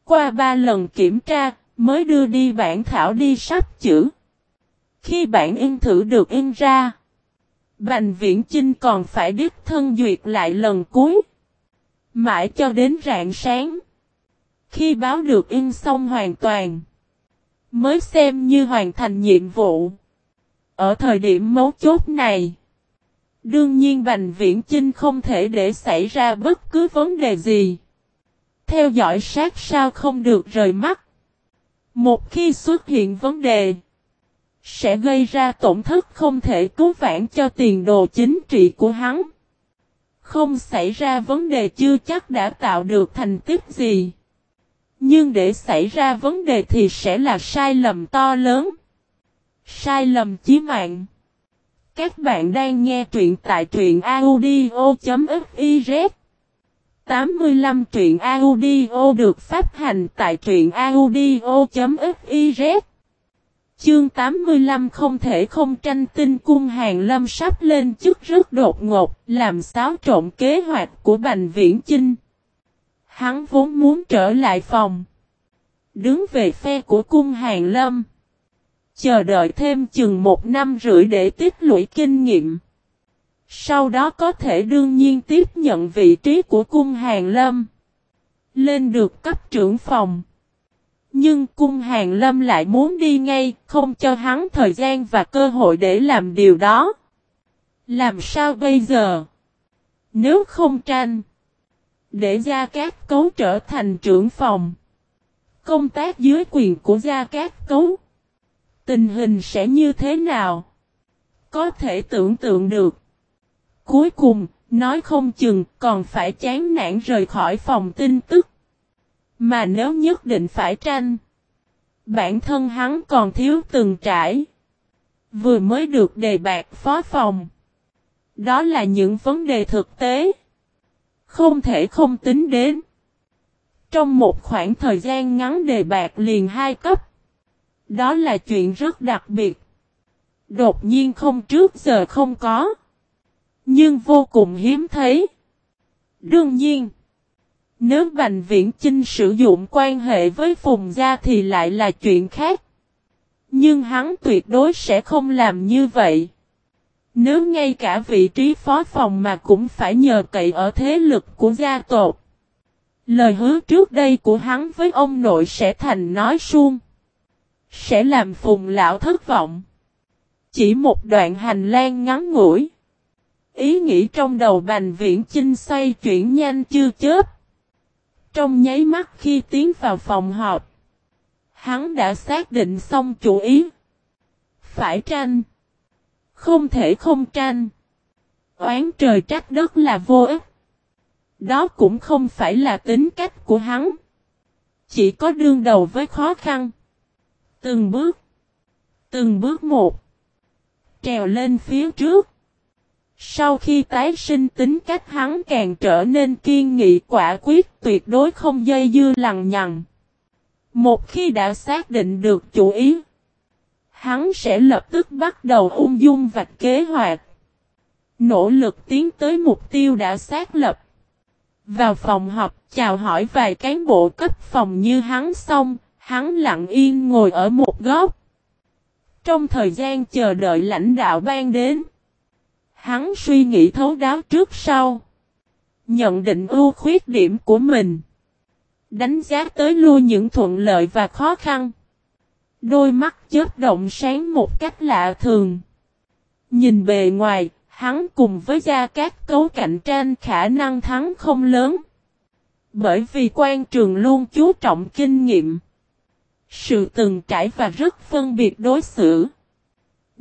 Qua ba lần kiểm tra, mới đưa đi bản thảo đi sắp chữ. Khi bản in thử được in ra. Bành viễn Chinh còn phải đích thân duyệt lại lần cuối. Mãi cho đến rạng sáng. Khi báo được in xong hoàn toàn. Mới xem như hoàn thành nhiệm vụ. Ở thời điểm mấu chốt này. Đương nhiên Bành Viễn Chinh không thể để xảy ra bất cứ vấn đề gì. Theo dõi sát sao không được rời mắt. Một khi xuất hiện vấn đề sẽ gây ra tổn thất không thể cứu vãn cho tiền đồ chính trị của hắn. Không xảy ra vấn đề chưa chắc đã tạo được thành tích gì. Nhưng để xảy ra vấn đề thì sẽ là sai lầm to lớn. Sai lầm chí mạng. Các bạn đang nghe truyện tại truyện audio.fiz 85 truyện audio được phát hành tại truyện audio.fiz Chương 85 không thể không tranh tinh cung hàng lâm sắp lên chức rất đột ngột, làm xáo trộn kế hoạch của Bành Viễn Chinh. Hắn vốn muốn trở lại phòng. Đứng về phe của cung hàng lâm. Chờ đợi thêm chừng một năm rưỡi để tích lũy kinh nghiệm. Sau đó có thể đương nhiên tiếp nhận vị trí của cung hàng lâm. Lên được cấp trưởng phòng. Nhưng cung hàng lâm lại muốn đi ngay, không cho hắn thời gian và cơ hội để làm điều đó. Làm sao bây giờ? Nếu không tranh, để Gia Cát Cấu trở thành trưởng phòng. Công tác dưới quyền của Gia Cát Cấu. Tình hình sẽ như thế nào? Có thể tưởng tượng được. Cuối cùng, nói không chừng còn phải chán nản rời khỏi phòng tin tức. Mà nếu nhất định phải tranh. Bản thân hắn còn thiếu từng trải. Vừa mới được đề bạc phó phòng. Đó là những vấn đề thực tế. Không thể không tính đến. Trong một khoảng thời gian ngắn đề bạc liền hai cấp. Đó là chuyện rất đặc biệt. Đột nhiên không trước giờ không có. Nhưng vô cùng hiếm thấy. Đương nhiên. Nếu Bành Viễn Chinh sử dụng quan hệ với Phùng Gia thì lại là chuyện khác. Nhưng hắn tuyệt đối sẽ không làm như vậy. Nếu ngay cả vị trí phó phòng mà cũng phải nhờ cậy ở thế lực của gia tộc. Lời hứa trước đây của hắn với ông nội sẽ thành nói suông. Sẽ làm phùng lão thất vọng. Chỉ một đoạn hành lang ngắn ngủi. Ý nghĩ trong đầu Bành Viễn Chinh xoay chuyển nhanh chưa chớp. Trong nháy mắt khi tiến vào phòng họp. Hắn đã xác định xong chủ ý. Phải tranh. Không thể không tranh. Oán trời trách đất là vô ích. Đó cũng không phải là tính cách của hắn. Chỉ có đương đầu với khó khăn. Từng bước. Từng bước một. Trèo lên phía trước. Sau khi tái sinh tính cách hắn càng trở nên kiên nghị quả quyết tuyệt đối không dây dưa lằng nhằng. Một khi đã xác định được chủ ý, hắn sẽ lập tức bắt đầu ung dung vạch kế hoạch. Nỗ lực tiến tới mục tiêu đã xác lập. Vào phòng họp chào hỏi vài cán bộ cấp phòng như hắn xong, hắn lặng yên ngồi ở một góc. Trong thời gian chờ đợi lãnh đạo ban đến, hắn suy nghĩ thấu đáo trước sau. Nhận định ưu khuyết điểm của mình. Đánh giá tới lui những thuận lợi và khó khăn. Đôi mắt chớp động sáng một cách lạ thường. Nhìn bề ngoài, hắn cùng với gia các cấu cạnh tranh khả năng thắng không lớn. Bởi vì quan trường luôn chú trọng kinh nghiệm. Sự từng trải và rất phân biệt đối xử.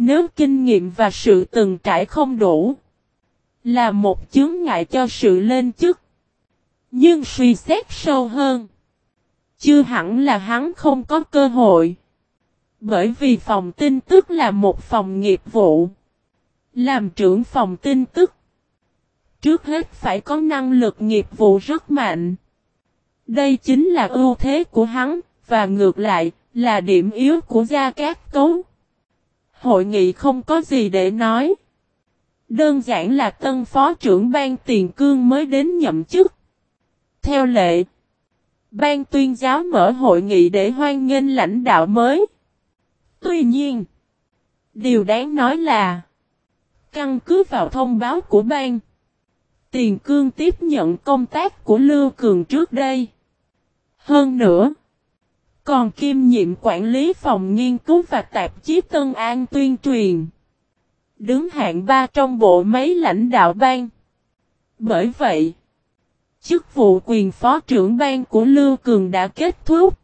Nếu kinh nghiệm và sự từng trải không đủ, là một chướng ngại cho sự lên chức. Nhưng suy xét sâu hơn, chưa hẳn là hắn không có cơ hội. Bởi vì phòng tin tức là một phòng nghiệp vụ. Làm trưởng phòng tin tức. Trước hết phải có năng lực nghiệp vụ rất mạnh. Đây chính là ưu thế của hắn, và ngược lại, là điểm yếu của Gia Cát Cấu. Hội nghị không có gì để nói. Đơn giản là tân phó trưởng ban tiền cương mới đến nhậm chức. Theo lệ, ban tuyên giáo mở hội nghị để hoan nghênh lãnh đạo mới. Tuy nhiên, điều đáng nói là, căn cứ vào thông báo của ban, tiền cương tiếp nhận công tác của Lưu Cường trước đây. Hơn nữa, còn kiêm nhiệm quản lý phòng nghiên cứu và tạp chí Tân An tuyên truyền. Đứng hạng ba trong bộ máy lãnh đạo ban. Bởi vậy, chức vụ quyền phó trưởng ban của Lưu Cường đã kết thúc.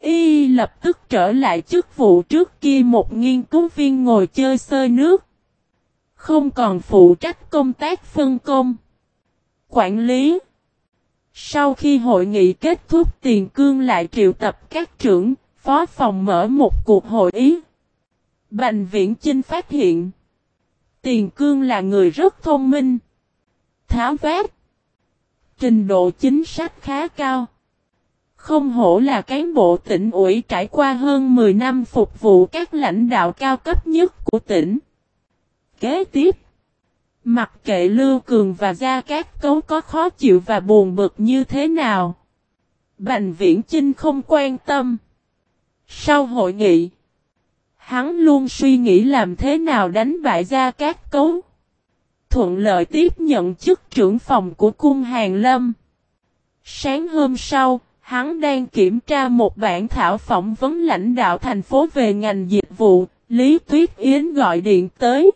Y lập tức trở lại chức vụ trước kia một nghiên cứu viên ngồi chơi sơi nước. Không còn phụ trách công tác phân công. Quản lý. Sau khi hội nghị kết thúc tiền cương lại triệu tập các trưởng, phó phòng mở một cuộc hội ý. Bành viễn Chinh phát hiện. Tiền cương là người rất thông minh. Tháo vát. Trình độ chính sách khá cao. Không hổ là cán bộ tỉnh ủy trải qua hơn 10 năm phục vụ các lãnh đạo cao cấp nhất của tỉnh. Kế tiếp. Mặc kệ Lưu Cường và Gia Cát Cấu có khó chịu và buồn bực như thế nào. Bành Viễn Chinh không quan tâm. Sau hội nghị, hắn luôn suy nghĩ làm thế nào đánh bại Gia Cát Cấu. Thuận lợi tiếp nhận chức trưởng phòng của cung Hàng Lâm. Sáng hôm sau, hắn đang kiểm tra một bản thảo phỏng vấn lãnh đạo thành phố về ngành dịch vụ, Lý Tuyết Yến gọi điện tới.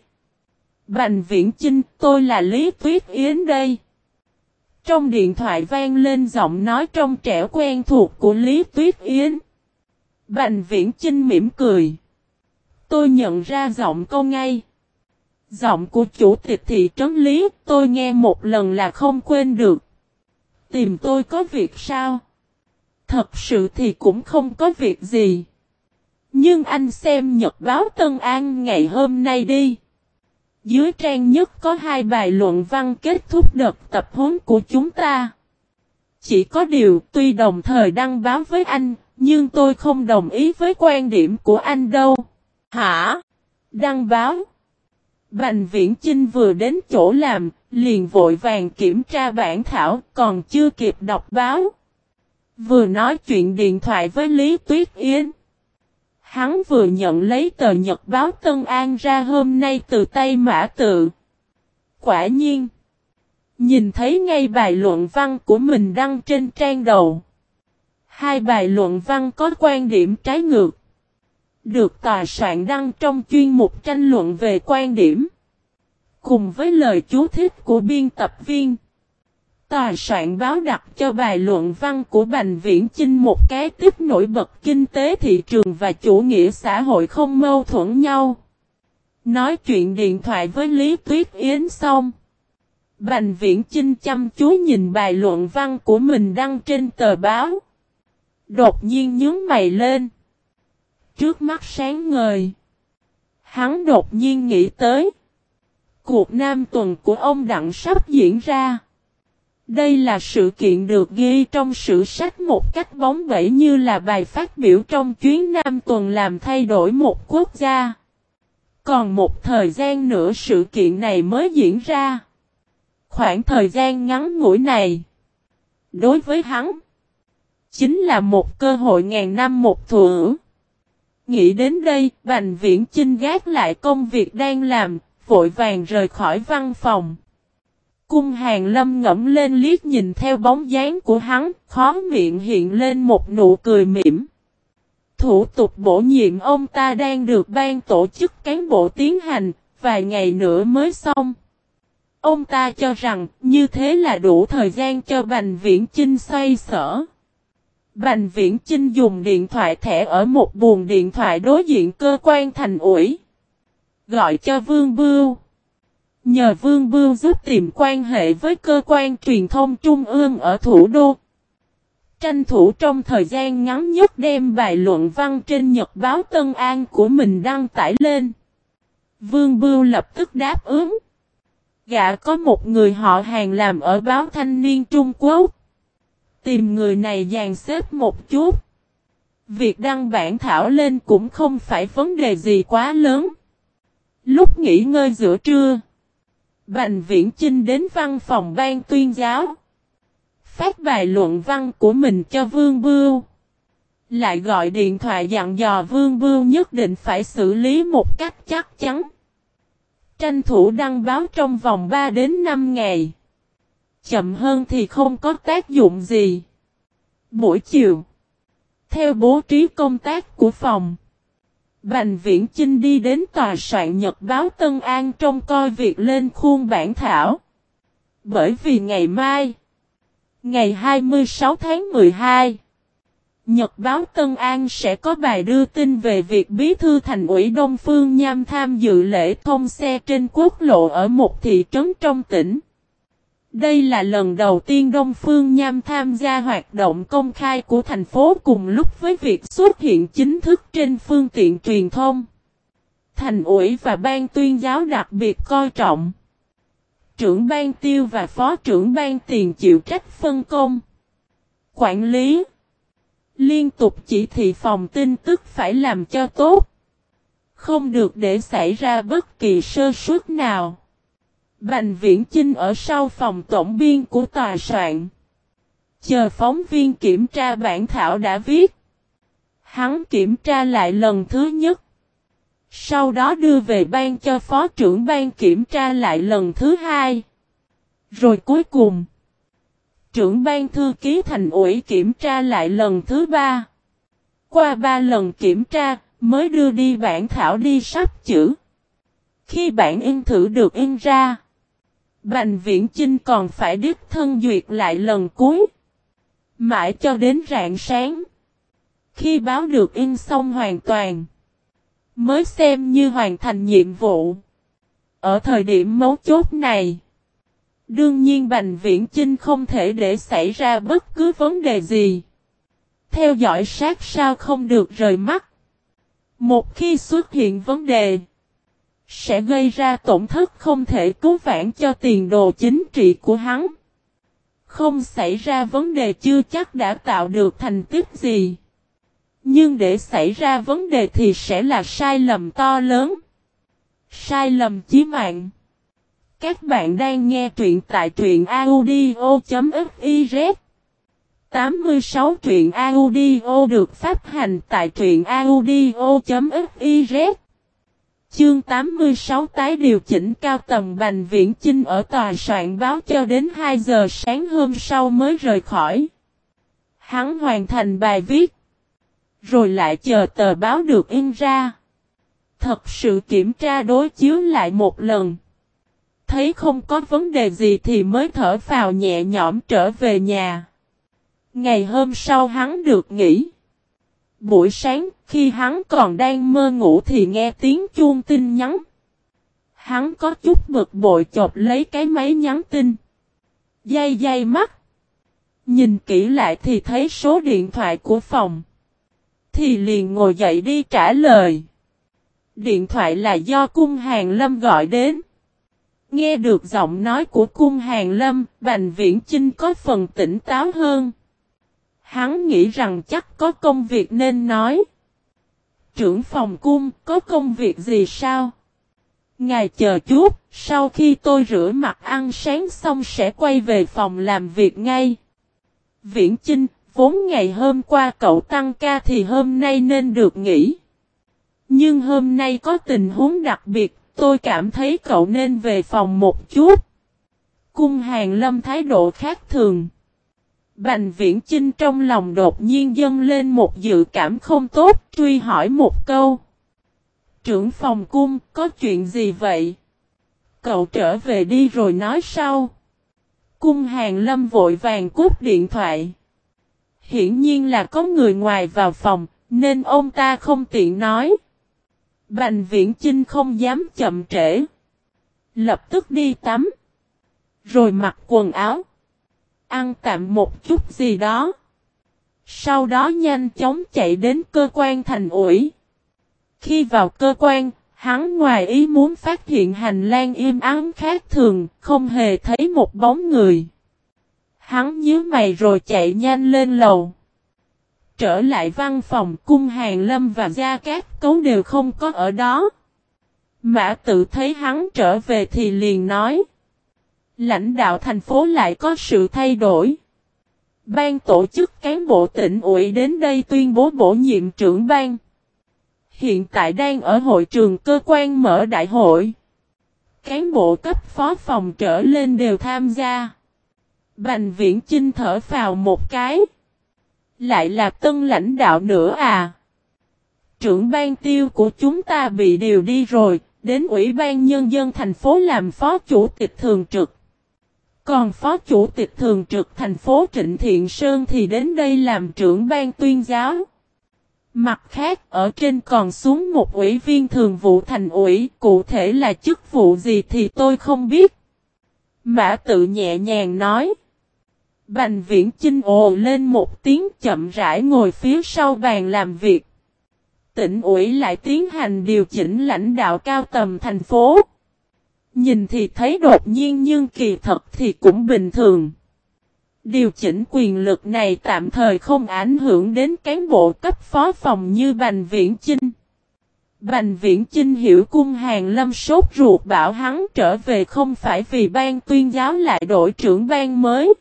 Bành viễn chinh, tôi là Lý Tuyết Yến đây. Trong điện thoại vang lên giọng nói trong trẻ quen thuộc của Lý Tuyết Yến. Bành viễn chinh mỉm cười. Tôi nhận ra giọng câu ngay. Giọng của chủ tịch thị trấn Lý, tôi nghe một lần là không quên được. Tìm tôi có việc sao? Thật sự thì cũng không có việc gì. Nhưng anh xem nhật báo Tân An ngày hôm nay đi. Dưới trang nhất có hai bài luận văn kết thúc đợt tập huấn của chúng ta. Chỉ có điều tuy đồng thời đăng báo với anh, nhưng tôi không đồng ý với quan điểm của anh đâu. Hả? Đăng báo? Bành Viễn Chinh vừa đến chỗ làm, liền vội vàng kiểm tra bản thảo, còn chưa kịp đọc báo. Vừa nói chuyện điện thoại với Lý Tuyết Yến. Hắn vừa nhận lấy tờ nhật báo Tân An ra hôm nay từ tay mã tự. Quả nhiên. Nhìn thấy ngay bài luận văn của mình đăng trên trang đầu. Hai bài luận văn có quan điểm trái ngược. Được tòa soạn đăng trong chuyên mục tranh luận về quan điểm. Cùng với lời chú thích của biên tập viên. Tòa soạn báo đặt cho bài luận văn của Bành Viễn Chinh một cái tiếp nổi bật kinh tế thị trường và chủ nghĩa xã hội không mâu thuẫn nhau. Nói chuyện điện thoại với Lý Tuyết Yến xong. Bành Viễn Chinh chăm chú nhìn bài luận văn của mình đăng trên tờ báo. Đột nhiên nhướng mày lên. Trước mắt sáng ngời. Hắn đột nhiên nghĩ tới. Cuộc nam tuần của ông Đặng sắp diễn ra. Đây là sự kiện được ghi trong sử sách một cách bóng bẩy như là bài phát biểu trong chuyến Nam tuần làm thay đổi một quốc gia. Còn một thời gian nữa sự kiện này mới diễn ra. Khoảng thời gian ngắn ngủi này, đối với hắn, chính là một cơ hội ngàn năm một thủa. Nghĩ đến đây, Bành Viễn Chinh gác lại công việc đang làm, vội vàng rời khỏi văn phòng. Cung hàng lâm ngẫm lên liếc nhìn theo bóng dáng của hắn, khó miệng hiện lên một nụ cười mỉm. Thủ tục bổ nhiệm ông ta đang được ban tổ chức cán bộ tiến hành, vài ngày nữa mới xong. Ông ta cho rằng như thế là đủ thời gian cho Bành Viễn Chinh xoay sở. Bành Viễn Chinh dùng điện thoại thẻ ở một buồng điện thoại đối diện cơ quan thành ủi. Gọi cho Vương Bưu. Nhờ Vương Bưu giúp tìm quan hệ với cơ quan truyền thông trung ương ở thủ đô. Tranh thủ trong thời gian ngắn nhất đem bài luận văn trên Nhật báo Tân An của mình đăng tải lên. Vương Bưu lập tức đáp ứng. Gã có một người họ hàng làm ở báo thanh niên Trung Quốc. Tìm người này dàn xếp một chút. Việc đăng bản thảo lên cũng không phải vấn đề gì quá lớn. Lúc nghỉ ngơi giữa trưa. Bành Viễn Chinh đến văn phòng ban tuyên giáo. Phát bài luận văn của mình cho Vương Bưu. Lại gọi điện thoại dặn dò Vương Bưu nhất định phải xử lý một cách chắc chắn. Tranh thủ đăng báo trong vòng 3 đến 5 ngày. Chậm hơn thì không có tác dụng gì. Buổi chiều. Theo bố trí công tác của phòng. Bành Viễn Chinh đi đến tòa soạn Nhật báo Tân An trong coi việc lên khuôn bản thảo. Bởi vì ngày mai, ngày 26 tháng 12, Nhật báo Tân An sẽ có bài đưa tin về việc bí thư thành ủy Đông Phương Nham tham dự lễ thông xe trên quốc lộ ở một thị trấn trong tỉnh. Đây là lần đầu tiên Đông Phương Nham tham gia hoạt động công khai của thành phố cùng lúc với việc xuất hiện chính thức trên phương tiện truyền thông. Thành ủy và ban tuyên giáo đặc biệt coi trọng. Trưởng ban tiêu và phó trưởng ban tiền chịu trách phân công. Quản lý. Liên tục chỉ thị phòng tin tức phải làm cho tốt. Không được để xảy ra bất kỳ sơ suất nào. Bành viễn Chinh ở sau phòng tổng biên của tòa soạn. Chờ phóng viên kiểm tra bản thảo đã viết. Hắn kiểm tra lại lần thứ nhất. Sau đó đưa về ban cho phó trưởng ban kiểm tra lại lần thứ hai. Rồi cuối cùng. Trưởng ban thư ký thành ủy kiểm tra lại lần thứ ba. Qua ba lần kiểm tra, mới đưa đi bản thảo đi sắp chữ. Khi bản in thử được in ra. Bành viễn Chinh còn phải đích thân duyệt lại lần cuối. Mãi cho đến rạng sáng. Khi báo được in xong hoàn toàn. Mới xem như hoàn thành nhiệm vụ. Ở thời điểm mấu chốt này. Đương nhiên Bành Viễn Chinh không thể để xảy ra bất cứ vấn đề gì. Theo dõi sát sao không được rời mắt. Một khi xuất hiện vấn đề sẽ gây ra tổn thất không thể cứu vãn cho tiền đồ chính trị của hắn. Không xảy ra vấn đề chưa chắc đã tạo được thành tích gì. Nhưng để xảy ra vấn đề thì sẽ là sai lầm to lớn. Sai lầm chí mạng. Các bạn đang nghe truyện tại truyện audio.fiz 86 truyện audio được phát hành tại truyện audio.fiz Chương 86 tái điều chỉnh cao tầng Bành Viễn Chinh ở tòa soạn báo cho đến 2 giờ sáng hôm sau mới rời khỏi. Hắn hoàn thành bài viết. Rồi lại chờ tờ báo được in ra. Thật sự kiểm tra đối chiếu lại một lần. Thấy không có vấn đề gì thì mới thở phào nhẹ nhõm trở về nhà. Ngày hôm sau hắn được nghỉ. Buổi sáng khi hắn còn đang mơ ngủ thì nghe tiếng chuông tin nhắn. Hắn có chút bực bội chộp lấy cái máy nhắn tin. Dây dây mắt. Nhìn kỹ lại thì thấy số điện thoại của phòng. Thì liền ngồi dậy đi trả lời. Điện thoại là do cung hàng lâm gọi đến. Nghe được giọng nói của cung hàng lâm, Bành Viễn Chinh có phần tỉnh táo hơn. Hắn nghĩ rằng chắc có công việc nên nói. Trưởng phòng cung, có công việc gì sao? Ngài chờ chút, sau khi tôi rửa mặt ăn sáng xong sẽ quay về phòng làm việc ngay. Viễn Chinh, vốn ngày hôm qua cậu tăng ca thì hôm nay nên được nghỉ. Nhưng hôm nay có tình huống đặc biệt, tôi cảm thấy cậu nên về phòng một chút. Cung hàng lâm thái độ khác thường. Bành viễn Trinh trong lòng đột nhiên dâng lên một dự cảm không tốt, truy hỏi một câu. Trưởng phòng cung, có chuyện gì vậy? Cậu trở về đi rồi nói sau. Cung hàng lâm vội vàng cút điện thoại. Hiển nhiên là có người ngoài vào phòng, nên ông ta không tiện nói. Bành viễn Trinh không dám chậm trễ. Lập tức đi tắm. Rồi mặc quần áo. Ăn tạm một chút gì đó. Sau đó nhanh chóng chạy đến cơ quan thành ủi. Khi vào cơ quan, hắn ngoài ý muốn phát hiện hành lang im ắng khác thường, không hề thấy một bóng người. Hắn nhíu mày rồi chạy nhanh lên lầu. Trở lại văn phòng cung hàng lâm và gia cát cấu đều không có ở đó. Mã tự thấy hắn trở về thì liền nói. Lãnh đạo thành phố lại có sự thay đổi. Ban tổ chức cán bộ tỉnh ủy đến đây tuyên bố bổ nhiệm trưởng ban. Hiện tại đang ở hội trường cơ quan mở đại hội. Cán bộ cấp phó phòng trở lên đều tham gia. Bành viễn chinh thở vào một cái. Lại là tân lãnh đạo nữa à. Trưởng ban tiêu của chúng ta bị điều đi rồi, đến Ủy ban Nhân dân thành phố làm phó chủ tịch thường trực. Còn phó chủ tịch thường trực thành phố Trịnh Thiện Sơn thì đến đây làm trưởng ban tuyên giáo. Mặt khác ở trên còn xuống một ủy viên thường vụ thành ủy, cụ thể là chức vụ gì thì tôi không biết. Mã tự nhẹ nhàng nói. Bành viễn chinh ồ lên một tiếng chậm rãi ngồi phía sau bàn làm việc. Tỉnh ủy lại tiến hành điều chỉnh lãnh đạo cao tầm thành phố. Nhìn thì thấy đột nhiên nhưng kỳ thật thì cũng bình thường. Điều chỉnh quyền lực này tạm thời không ảnh hưởng đến cán bộ cấp phó phòng như Bành Viễn Chinh. Bành Viễn Chinh hiểu cung hàng lâm sốt ruột bảo hắn trở về không phải vì ban tuyên giáo lại đổi trưởng ban mới.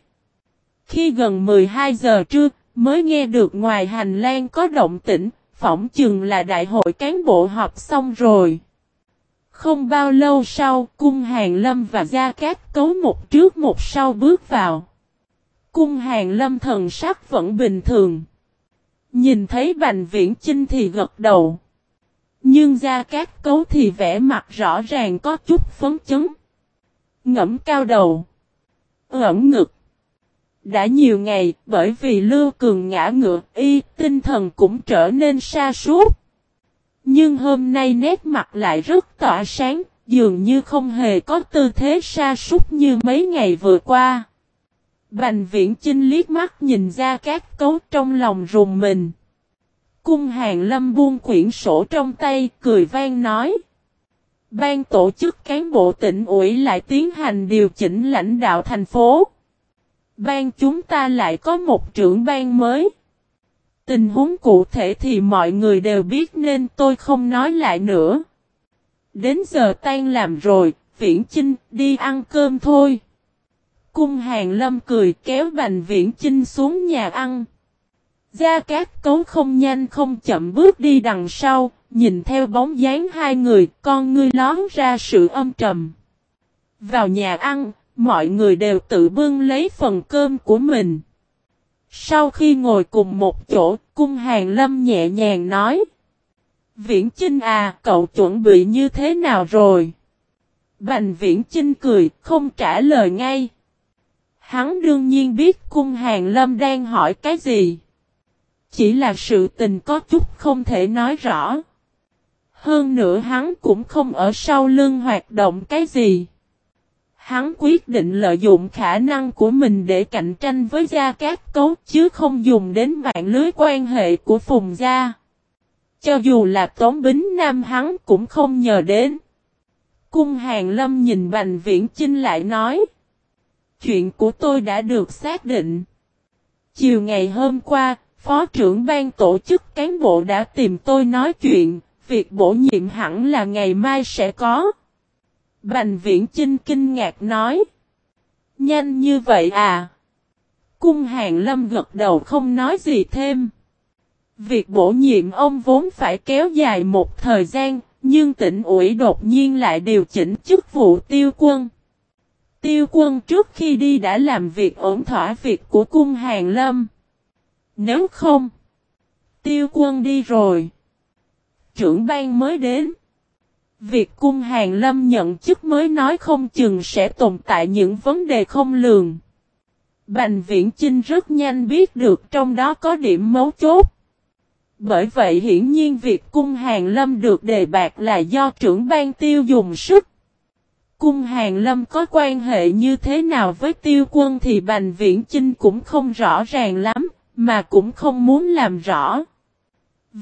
Khi gần 12 giờ trưa, mới nghe được ngoài hành lang có động tĩnh, phỏng chừng là đại hội cán bộ họp xong rồi. Không bao lâu sau, cung hàng lâm và gia cát cấu một trước một sau bước vào. Cung hàng lâm thần sắc vẫn bình thường. Nhìn thấy bành viễn chinh thì gật đầu. Nhưng gia cát cấu thì vẻ mặt rõ ràng có chút phấn chấn. Ngẫm cao đầu. Ẩn ngực. Đã nhiều ngày, bởi vì Lưu Cường ngã ngựa, y tinh thần cũng trở nên sa sút nhưng hôm nay nét mặt lại rất tỏa sáng, dường như không hề có tư thế sa sút như mấy ngày vừa qua. Bành viễn chinh liếc mắt nhìn ra các cấu trong lòng rùng mình. Cung hàng lâm buông quyển sổ trong tay, cười vang nói. Ban tổ chức cán bộ tỉnh ủy lại tiến hành điều chỉnh lãnh đạo thành phố. Ban chúng ta lại có một trưởng ban mới. Tình huống cụ thể thì mọi người đều biết nên tôi không nói lại nữa. Đến giờ tan làm rồi, viễn chinh đi ăn cơm thôi. Cung hàng lâm cười kéo bành viễn chinh xuống nhà ăn. Gia Cát Cấu không nhanh không chậm bước đi đằng sau, nhìn theo bóng dáng hai người, con ngươi lón ra sự âm trầm. Vào nhà ăn, mọi người đều tự bưng lấy phần cơm của mình. Sau khi ngồi cùng một chỗ, cung hàng lâm nhẹ nhàng nói. Viễn Chinh à, cậu chuẩn bị như thế nào rồi? Bành Viễn Chinh cười, không trả lời ngay. Hắn đương nhiên biết cung hàng lâm đang hỏi cái gì. Chỉ là sự tình có chút không thể nói rõ. Hơn nữa hắn cũng không ở sau lưng hoạt động cái gì. Hắn quyết định lợi dụng khả năng của mình để cạnh tranh với Gia Cát Cấu chứ không dùng đến mạng lưới quan hệ của Phùng Gia. Cho dù là Tống Bính Nam hắn cũng không nhờ đến. Cung Hàng Lâm nhìn Bành Viễn Chinh lại nói. Chuyện của tôi đã được xác định. Chiều ngày hôm qua, Phó trưởng ban tổ chức cán bộ đã tìm tôi nói chuyện, việc bổ nhiệm hẳn là ngày mai sẽ có. Bành viễn trinh kinh ngạc nói. Nhanh như vậy à? Cung hàng lâm gật đầu không nói gì thêm. Việc bổ nhiệm ông vốn phải kéo dài một thời gian, nhưng tỉnh ủy đột nhiên lại điều chỉnh chức vụ tiêu quân. Tiêu quân trước khi đi đã làm việc ổn thỏa việc của cung hàng lâm. Nếu không, tiêu quân đi rồi. Trưởng ban mới đến. Việc cung hàng lâm nhận chức mới nói không chừng sẽ tồn tại những vấn đề không lường. Bành viễn Chinh rất nhanh biết được trong đó có điểm mấu chốt. Bởi vậy hiển nhiên việc cung hàng lâm được đề bạc là do trưởng ban tiêu dùng sức. Cung hàng lâm có quan hệ như thế nào với tiêu quân thì Bành Viễn Chinh cũng không rõ ràng lắm, mà cũng không muốn làm rõ.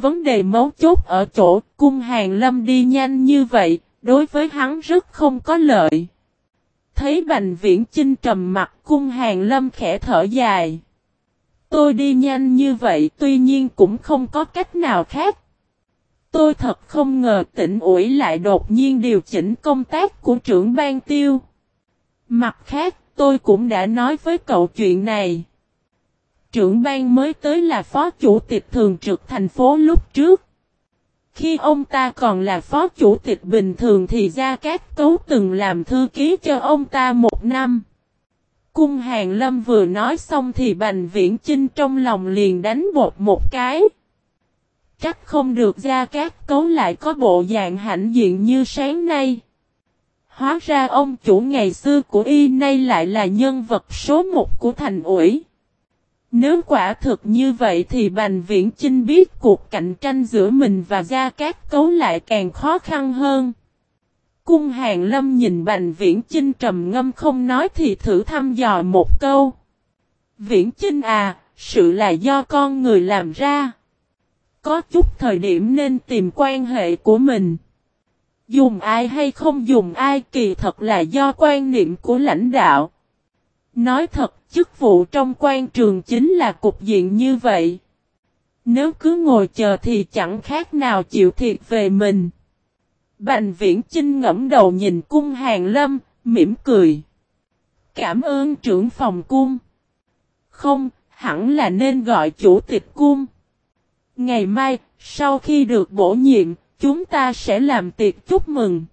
Vấn đề mấu chốt ở chỗ cung hàng lâm đi nhanh như vậy, đối với hắn rất không có lợi. Thấy Bành Viễn Chinh trầm mặt cung hàng lâm khẽ thở dài. Tôi đi nhanh như vậy tuy nhiên cũng không có cách nào khác. Tôi thật không ngờ tỉnh ủi lại đột nhiên điều chỉnh công tác của trưởng ban tiêu. Mặt khác, tôi cũng đã nói với cậu chuyện này. Trưởng ban mới tới là phó chủ tịch thường trực thành phố lúc trước. Khi ông ta còn là phó chủ tịch bình thường thì Gia Cát Cấu từng làm thư ký cho ông ta một năm. Cung Hàng Lâm vừa nói xong thì Bành Viễn Chinh trong lòng liền đánh bột một cái. Trách không được Gia Cát Cấu lại có bộ dạng hãnh diện như sáng nay. Hóa ra ông chủ ngày xưa của y nay lại là nhân vật số một của thành ủi. Nếu quả thực như vậy thì Bành Viễn Chinh biết cuộc cạnh tranh giữa mình và Gia Cát Cấu lại càng khó khăn hơn. Cung Hàng Lâm nhìn Bành Viễn Chinh trầm ngâm không nói thì thử thăm dò một câu. Viễn Chinh à, sự là do con người làm ra. Có chút thời điểm nên tìm quan hệ của mình. Dùng ai hay không dùng ai kỳ thật là do quan niệm của lãnh đạo. Nói thật, chức vụ trong quan trường chính là cục diện như vậy. Nếu cứ ngồi chờ thì chẳng khác nào chịu thiệt về mình. Bành viễn Trinh ngẫm đầu nhìn cung hàng lâm, mỉm cười. Cảm ơn trưởng phòng cung. Không, hẳn là nên gọi chủ tịch cung. Ngày mai, sau khi được bổ nhiệm, chúng ta sẽ làm tiệc chúc mừng.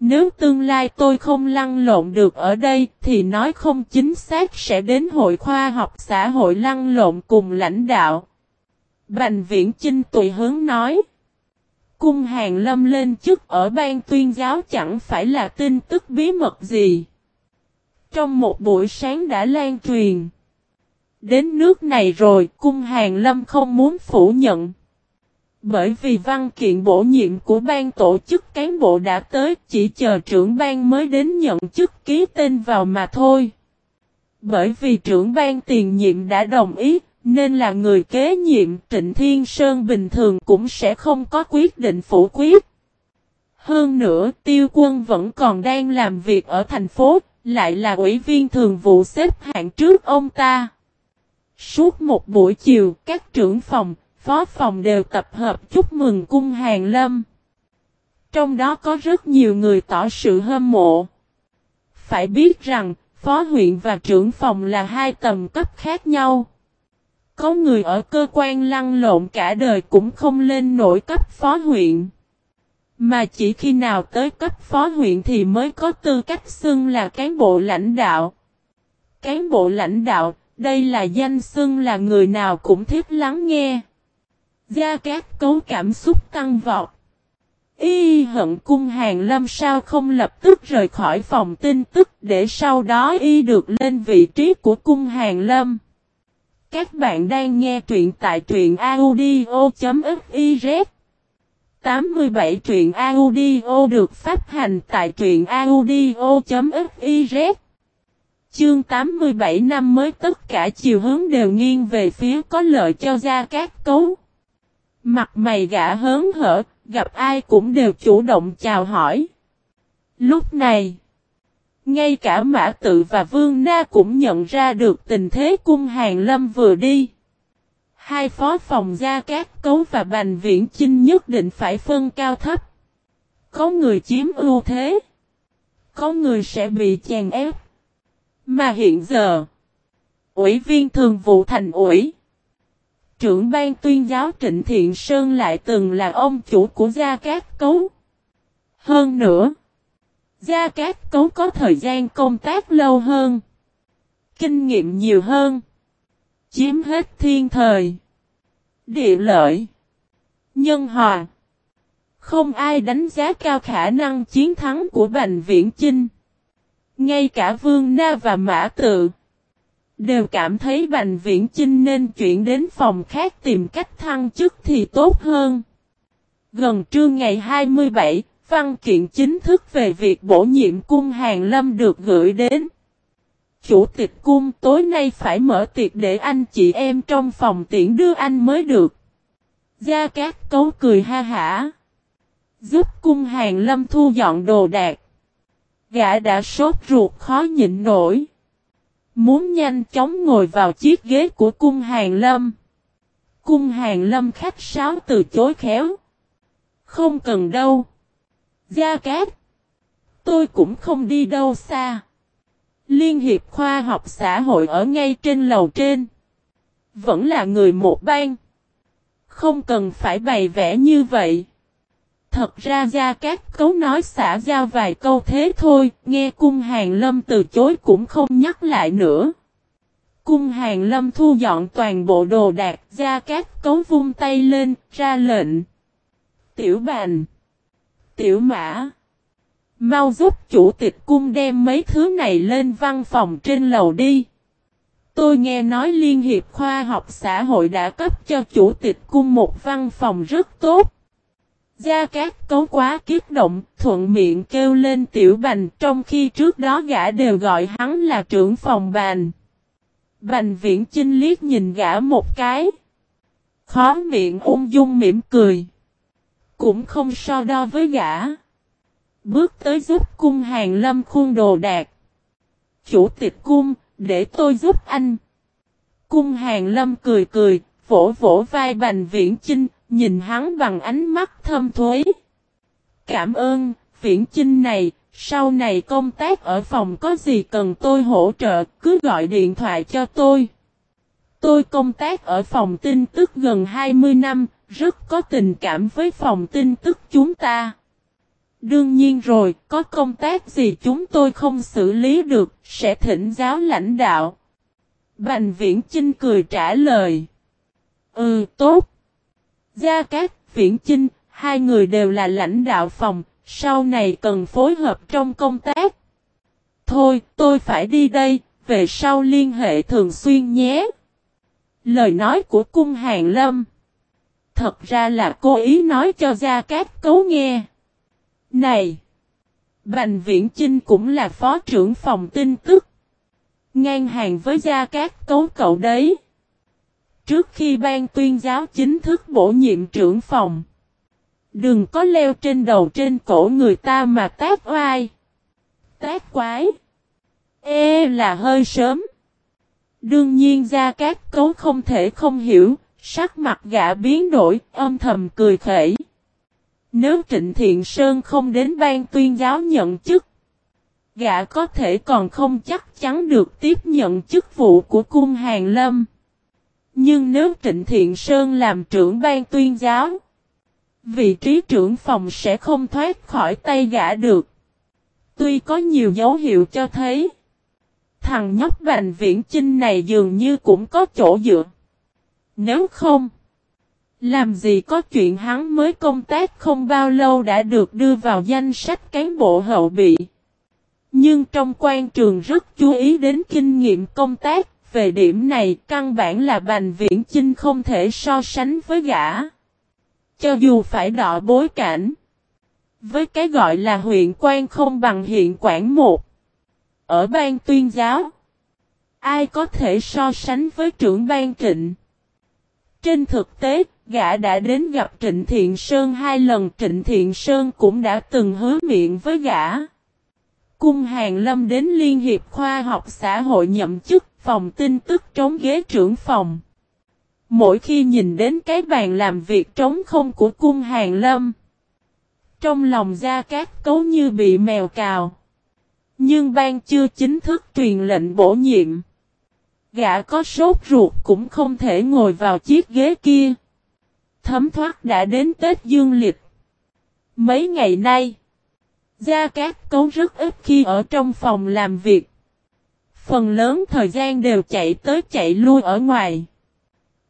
Nếu tương lai tôi không lăn lộn được ở đây, thì nói không chính xác sẽ đến hội khoa học xã hội lăn lộn cùng lãnh đạo. Bành viễn Chinh tùy hướng nói. Cung hàng lâm lên chức ở ban tuyên giáo chẳng phải là tin tức bí mật gì. Trong một buổi sáng đã lan truyền. Đến nước này rồi, cung hàng lâm không muốn phủ nhận. Bởi vì văn kiện bổ nhiệm của ban tổ chức cán bộ đã tới chỉ chờ trưởng ban mới đến nhận chức ký tên vào mà thôi. Bởi vì trưởng ban tiền nhiệm đã đồng ý, nên là người kế nhiệm Trịnh Thiên Sơn bình thường cũng sẽ không có quyết định phủ quyết. Hơn nữa, tiêu quân vẫn còn đang làm việc ở thành phố, lại là ủy viên thường vụ xếp hạng trước ông ta. Suốt một buổi chiều, các trưởng phòng, phó phòng đều tập hợp chúc mừng cung hàng lâm. Trong đó có rất nhiều người tỏ sự hâm mộ. Phải biết rằng, phó huyện và trưởng phòng là hai tầm cấp khác nhau. Có người ở cơ quan lăn lộn cả đời cũng không lên nổi cấp phó huyện. Mà chỉ khi nào tới cấp phó huyện thì mới có tư cách xưng là cán bộ lãnh đạo. Cán bộ lãnh đạo Đây là danh xưng là người nào cũng thích lắng nghe. Gia Cát Cấu cảm xúc tăng vọt. Y hận cung hàng lâm sao không lập tức rời khỏi phòng tin tức để sau đó y được lên vị trí của cung hàng lâm. Các bạn đang nghe truyện tại truyện audio.fiz 87 truyện audio được phát hành tại truyện audio.fiz Chương 87 năm mới, tất cả chiều hướng đều nghiêng về phía có lợi cho Gia Cát Cấu. Mặt mày gã hớn hở, gặp ai cũng đều chủ động chào hỏi. Lúc này, ngay cả Mã Tự và Vương Na cũng nhận ra được tình thế cung hàng lâm vừa đi. Hai phó phòng gia cát cấu và bành viễn chinh nhất định phải phân cao thấp. Có người chiếm ưu thế. Có người sẽ bị chèn ép. Mà hiện giờ, Ủy viên thường vụ thành ủy, trưởng ban tuyên giáo Trịnh Thiện Sơn lại từng là ông chủ của Gia Cát Cấu. Hơn nữa, Gia Cát Cấu có thời gian công tác lâu hơn, kinh nghiệm nhiều hơn, chiếm hết thiên thời, địa lợi, nhân hòa. Không ai đánh giá cao khả năng chiến thắng của Bành Viễn Chinh. Ngay cả Vương Na và Mã Tự đều cảm thấy Bành Viễn Chinh nên chuyển đến phòng khác tìm cách thăng chức thì tốt hơn. Gần trưa ngày 27, văn kiện chính thức về việc bổ nhiệm cung hàng lâm được gửi đến. Chủ tịch cung tối nay phải mở tiệc để anh chị em trong phòng tiễn đưa anh mới được. Gia Cát Cấu cười ha hả. Giúp cung hàng lâm thu dọn đồ đạc. Gã đã sốt ruột khó nhịn nổi. Muốn nhanh chóng ngồi vào chiếc ghế của cung hàng lâm. Cung hàng lâm khách sáo từ chối khéo. Không cần đâu. Gia Cát. Tôi cũng không đi đâu xa. Liên hiệp khoa học xã hội ở ngay trên lầu trên. Vẫn là người một ban. Không cần phải bày vẽ như vậy. Thật ra Gia Cát Cấu nói xả giao vài câu thế thôi, nghe cung hàng lâm từ chối cũng không nhắc lại nữa. Cung hàng lâm thu dọn toàn bộ đồ đạc, Gia Cát Cấu vung tay lên, ra lệnh. Tiểu bàn. Tiểu mã. Mau giúp chủ tịch cung đem mấy thứ này lên văn phòng trên lầu đi. Tôi nghe nói Liên hiệp khoa học xã hội đã cấp cho chủ tịch cung một văn phòng rất tốt. Gia Cát cấu quá kiết động, thuận miệng kêu lên tiểu bành trong khi trước đó gã đều gọi hắn là trưởng phòng bành. Bành viễn chinh liếc nhìn gã một cái. Khó miệng ung dung mỉm cười. Cũng không so đo với gã. Bước tới giúp cung hàng lâm khuôn đồ đạc. Chủ tịch cung, để tôi giúp anh. Cung hàng lâm cười cười, vỗ vỗ vai bành viễn chinh, nhìn hắn bằng ánh mắt thâm thuế. Cảm ơn, viễn chinh này, sau này công tác ở phòng có gì cần tôi hỗ trợ, cứ gọi điện thoại cho tôi. Tôi công tác ở phòng tin tức gần 20 năm, rất có tình cảm với phòng tin tức chúng ta. Đương nhiên rồi, có công tác gì chúng tôi không xử lý được, sẽ thỉnh giáo lãnh đạo. Bành viễn trinh cười trả lời. Ừ, tốt. Gia Cát, Viễn Chinh, hai người đều là lãnh đạo phòng, sau này cần phối hợp trong công tác. Thôi, tôi phải đi đây, về sau liên hệ thường xuyên nhé. Lời nói của cung hàng lâm. Thật ra là cô ý nói cho Gia Cát cấu nghe. Này! Bành Viễn Chinh cũng là phó trưởng phòng tin tức. Ngang hàng với Gia Cát cấu cậu đấy. Trước khi ban tuyên giáo chính thức bổ nhiệm trưởng phòng. Đừng có leo trên đầu trên cổ người ta mà tác oai. Tác quái. Ê là hơi sớm. Đương nhiên ra các Cấu không thể không hiểu, sắc mặt gã biến đổi, âm thầm cười khẩy. Nếu Trịnh Thiện Sơn không đến ban tuyên giáo nhận chức, gã có thể còn không chắc chắn được tiếp nhận chức vụ của cung hàng lâm. Nhưng nếu Trịnh Thiện Sơn làm trưởng ban tuyên giáo, vị trí trưởng phòng sẽ không thoát khỏi tay gã được. Tuy có nhiều dấu hiệu cho thấy, thằng nhóc Bành Viễn Chinh này dường như cũng có chỗ dựa. Nếu không, làm gì có chuyện hắn mới công tác không bao lâu đã được đưa vào danh sách cán bộ hậu bị. Nhưng trong quan trường rất chú ý đến kinh nghiệm công tác, về điểm này căn bản là Bành Viễn Chinh không thể so sánh với gã. Cho dù phải đọ bối cảnh. Với cái gọi là huyện quan không bằng hiện quản một. Ở ban tuyên giáo. Ai có thể so sánh với trưởng ban trịnh? Trên thực tế, gã đã đến gặp Trịnh Thiện Sơn hai lần Trịnh Thiện Sơn cũng đã từng hứa miệng với gã. Cung Hàng Lâm đến Liên hiệp Khoa học xã hội nhậm chức phòng tin tức trống ghế trưởng phòng. Mỗi khi nhìn đến cái bàn làm việc trống không của Cung Hàng Lâm, trong lòng Gia Cát cấu như bị mèo cào. Nhưng ban chưa chính thức truyền lệnh bổ nhiệm. Gã có sốt ruột cũng không thể ngồi vào chiếc ghế kia. Thấm thoát đã đến Tết Dương Lịch. Mấy ngày nay, Gia Cát Cấu rất ít khi ở trong phòng làm việc. Phần lớn thời gian đều chạy tới chạy lui ở ngoài.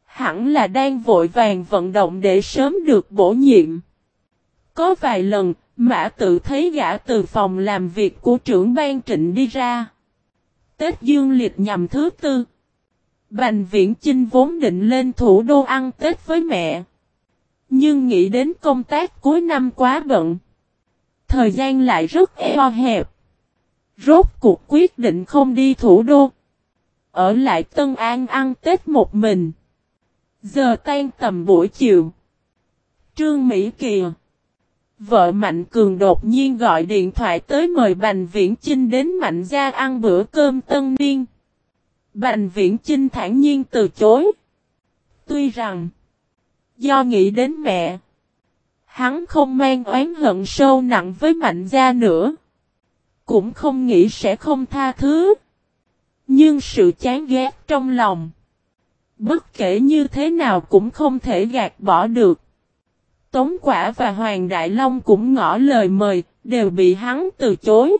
Hẳn là đang vội vàng vận động để sớm được bổ nhiệm. Có vài lần, Mã tự thấy gã từ phòng làm việc của trưởng ban trịnh đi ra. Tết Dương Liệt nhằm thứ tư. Bành Viễn Chinh vốn định lên thủ đô ăn Tết với mẹ. Nhưng nghĩ đến công tác cuối năm quá bận. Thời gian lại rất eo hẹp. Rốt cuộc quyết định không đi thủ đô. Ở lại Tân An ăn Tết một mình. Giờ tan tầm buổi chiều. Trương Mỹ Kiều. Vợ Mạnh Cường đột nhiên gọi điện thoại tới mời Bành Viễn Chinh đến Mạnh gia ăn bữa cơm tân niên. Bành Viễn Chinh thản nhiên từ chối. Tuy rằng, do nghĩ đến mẹ, hắn không mang oán hận sâu nặng với Mạnh gia nữa. Cũng không nghĩ sẽ không tha thứ. Nhưng sự chán ghét trong lòng, bất kể như thế nào cũng không thể gạt bỏ được. Tống Quả và Hoàng Đại Long cũng ngỏ lời mời, đều bị hắn từ chối.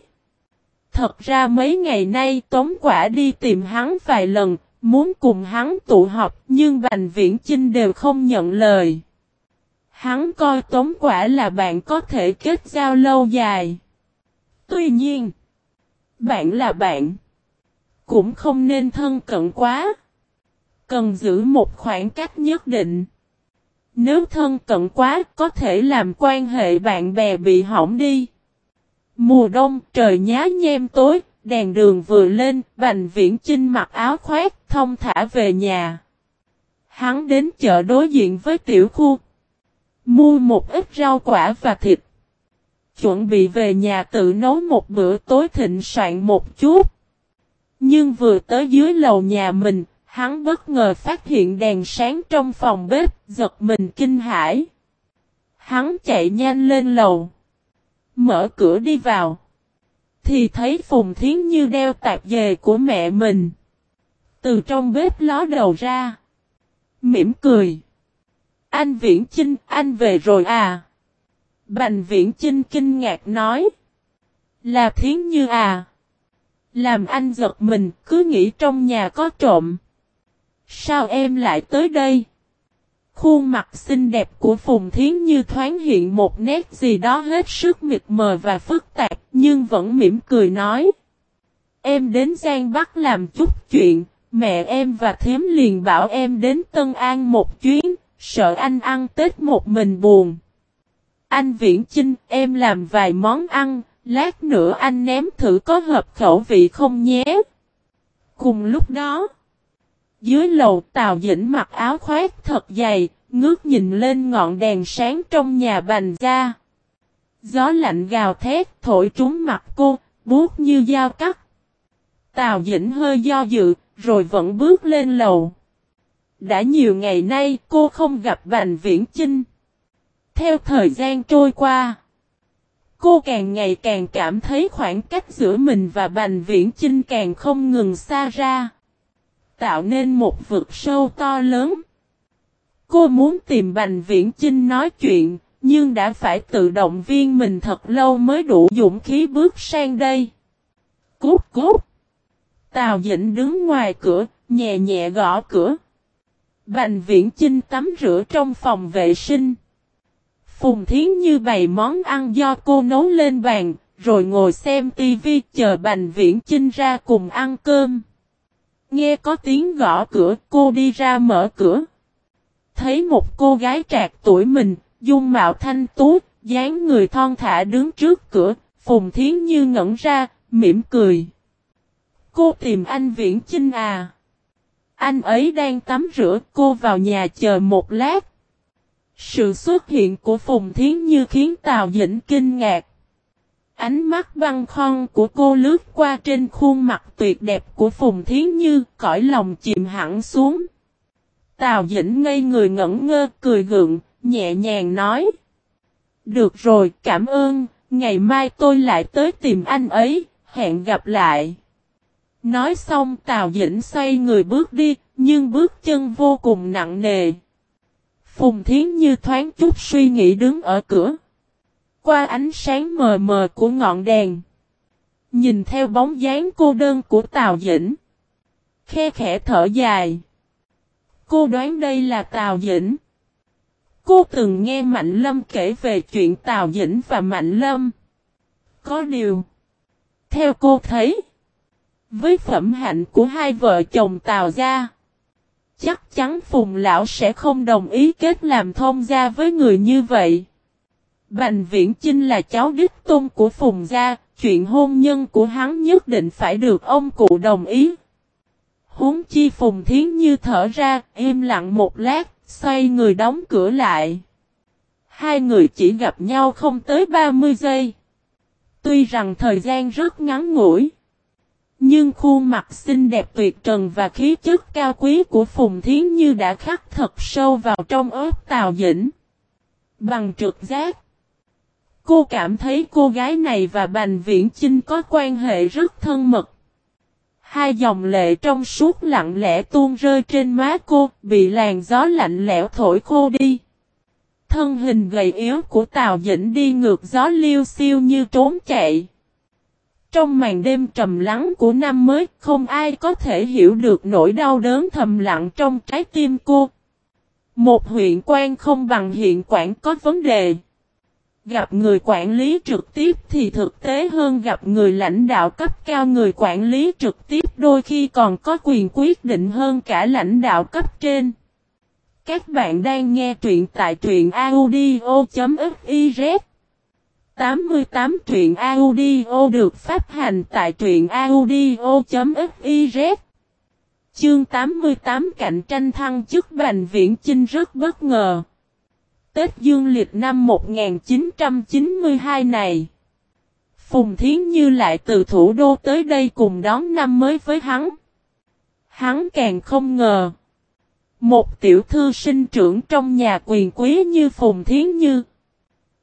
Thật ra mấy ngày nay Tống Quả đi tìm hắn vài lần, muốn cùng hắn tụ họp nhưng Bành Viễn Chinh đều không nhận lời. Hắn coi Tống Quả là bạn có thể kết giao lâu dài. Tuy nhiên, bạn là bạn, cũng không nên thân cận quá. Cần giữ một khoảng cách nhất định. Nếu thân cận quá có thể làm quan hệ bạn bè bị hỏng đi. Mùa đông trời nhá nhem tối, đèn đường vừa lên, Bành Viễn Chinh mặc áo khoét, thông thả về nhà. Hắn đến chợ đối diện với tiểu khu. Mua một ít rau quả và thịt. Chuẩn bị về nhà tự nấu một bữa tối thịnh soạn một chút. Nhưng vừa tới dưới lầu nhà mình, Hắn bất ngờ phát hiện đèn sáng trong phòng bếp, giật mình kinh hãi. Hắn chạy nhanh lên lầu. Mở cửa đi vào. Thì thấy Phùng Thiến Như đeo tạp dề của mẹ mình. Từ trong bếp ló đầu ra. Mỉm cười. Anh Viễn Chinh, anh về rồi à? Bành Viễn Chinh kinh ngạc nói. Là Thiến Như à? Làm anh giật mình, cứ nghĩ trong nhà có trộm. Sao em lại tới đây? Khuôn mặt xinh đẹp của Phùng Thiến Như thoáng hiện một nét gì đó hết sức mịt mờ và phức tạp, nhưng vẫn mỉm cười nói. Em đến Giang Bắc làm chút chuyện, mẹ em và Thiếm liền bảo em đến Tân An một chuyến, sợ anh ăn Tết một mình buồn. Anh Viễn Chinh, em làm vài món ăn, lát nữa anh ném thử có hợp khẩu vị không nhé. Cùng lúc đó... Dưới lầu Tào Dĩnh mặc áo khoét thật dày, ngước nhìn lên ngọn đèn sáng trong nhà bành ra. Gió lạnh gào thét thổi trúng mặt cô, buốt như dao cắt. Tào Dĩnh hơi do dự, rồi vẫn bước lên lầu. Đã nhiều ngày nay cô không gặp Bành Viễn Chinh. Theo thời gian trôi qua, cô càng ngày càng cảm thấy khoảng cách giữa mình và Bành Viễn Chinh càng không ngừng xa ra tạo nên một vực sâu to lớn. Cô muốn tìm Bành Viễn Chinh nói chuyện, nhưng đã phải tự động viên mình thật lâu mới đủ dũng khí bước sang đây. Cút cút! Tào Dĩnh đứng ngoài cửa, nhẹ nhẹ gõ cửa. Bành viễn Chinh tắm rửa trong phòng vệ sinh. Phùng Thiến Như bày món ăn do cô nấu lên bàn, rồi ngồi xem tivi chờ Bành Viễn Chinh ra cùng ăn cơm. Nghe có tiếng gõ cửa, cô đi ra mở cửa. Thấy một cô gái trạc tuổi mình, dung mạo thanh tú, dáng người thon thả đứng trước cửa, Phùng Thiến Như ngẩn ra, mỉm cười. Cô tìm anh Viễn Chinh à? Anh ấy đang tắm rửa, cô vào nhà chờ một lát. Sự xuất hiện của Phùng Thiến Như khiến Tào Dĩnh kinh ngạc. Ánh mắt băng khon của cô lướt qua trên khuôn mặt tuyệt đẹp của Phùng Thiến Như, cõi lòng chìm hẳn xuống. Tào Dĩnh ngây người ngẩn ngơ, cười gượng, nhẹ nhàng nói. Được rồi, cảm ơn, ngày mai tôi lại tới tìm anh ấy, hẹn gặp lại. Nói xong Tào Dĩnh xoay người bước đi, nhưng bước chân vô cùng nặng nề. Phùng Thiến Như thoáng chút suy nghĩ đứng ở cửa. Qua ánh sáng mờ mờ của ngọn đèn. Nhìn theo bóng dáng cô đơn của Tào Dĩnh. Khe khẽ thở dài. Cô đoán đây là Tào Dĩnh. Cô từng nghe Mạnh Lâm kể về chuyện Tào Dĩnh và Mạnh Lâm. Có điều. Theo cô thấy. Với phẩm hạnh của hai vợ chồng Tào gia. Chắc chắn Phùng Lão sẽ không đồng ý kết làm thông gia với người như vậy. Bành Viễn Chinh là cháu đích tôn của Phùng Gia, chuyện hôn nhân của hắn nhất định phải được ông cụ đồng ý. Huống chi Phùng Thiến Như thở ra, im lặng một lát, xoay người đóng cửa lại. Hai người chỉ gặp nhau không tới 30 giây. Tuy rằng thời gian rất ngắn ngủi. Nhưng khuôn mặt xinh đẹp tuyệt trần và khí chất cao quý của Phùng Thiến Như đã khắc thật sâu vào trong ớt Tào Dĩnh. Bằng trực giác. Cô cảm thấy cô gái này và Bành Viễn Chinh có quan hệ rất thân mật. Hai dòng lệ trong suốt lặng lẽ tuôn rơi trên má cô, bị làn gió lạnh lẽo thổi khô đi. Thân hình gầy yếu của Tào Dĩnh đi ngược gió liêu siêu như trốn chạy. Trong màn đêm trầm lắng của năm mới, không ai có thể hiểu được nỗi đau đớn thầm lặng trong trái tim cô. Một huyện quan không bằng hiện quản có vấn đề. Gặp người quản lý trực tiếp thì thực tế hơn gặp người lãnh đạo cấp cao người quản lý trực tiếp đôi khi còn có quyền quyết định hơn cả lãnh đạo cấp trên. Các bạn đang nghe truyện tại truyện audio.fif 88 truyện audio được phát hành tại truyện audio.fiz Chương 88 cạnh tranh thăng chức Bành Viễn Chinh rất bất ngờ. Tết Dương lịch năm 1992 này. Phùng Thiến Như lại từ thủ đô tới đây cùng đón năm mới với hắn. Hắn càng không ngờ. Một tiểu thư sinh trưởng trong nhà quyền quý như Phùng Thiến Như.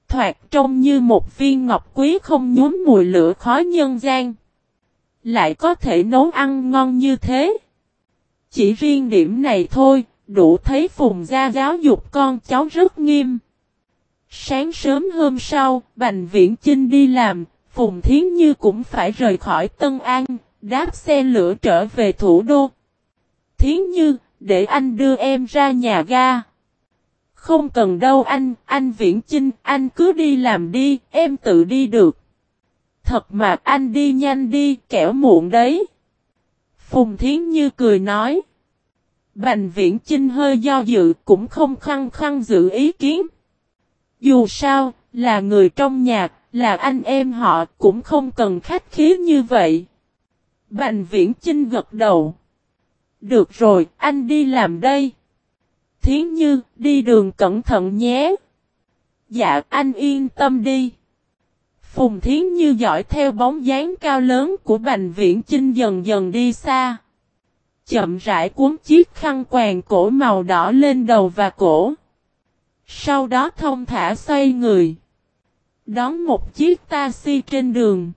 Thoạt trông như một viên ngọc quý không nhuốm mùi lửa khói nhân gian. Lại có thể nấu ăn ngon như thế. Chỉ riêng điểm này thôi, đủ thấy Phùng gia giáo dục con cháu rất nghiêm. Sáng sớm hôm sau, Bành Viễn Chinh đi làm, Phùng Thiến Như cũng phải rời khỏi Tân An, đáp xe lửa trở về thủ đô. Thiến Như, để anh đưa em ra nhà ga. Không cần đâu anh, anh Viễn Chinh, anh cứ đi làm đi, em tự đi được. Thật mà anh đi nhanh đi, kẻo muộn đấy. Phùng Thiến Như cười nói. Bành viễn Chinh hơi do dự cũng không khăng khăng giữ ý kiến. Dù sao, là người trong nhà, là anh em họ cũng không cần khách khí như vậy. Bành viễn Chinh gật đầu. Được rồi, anh đi làm đây. Thiến Như, đi đường cẩn thận nhé. Dạ, anh yên tâm đi. Phùng Thiến Như dõi theo bóng dáng cao lớn của Bành Viễn Chinh dần dần đi xa chậm rãi cuốn chiếc khăn quàng cổ màu đỏ lên đầu và cổ. Sau đó thông thả xoay người. Đón một chiếc taxi trên đường.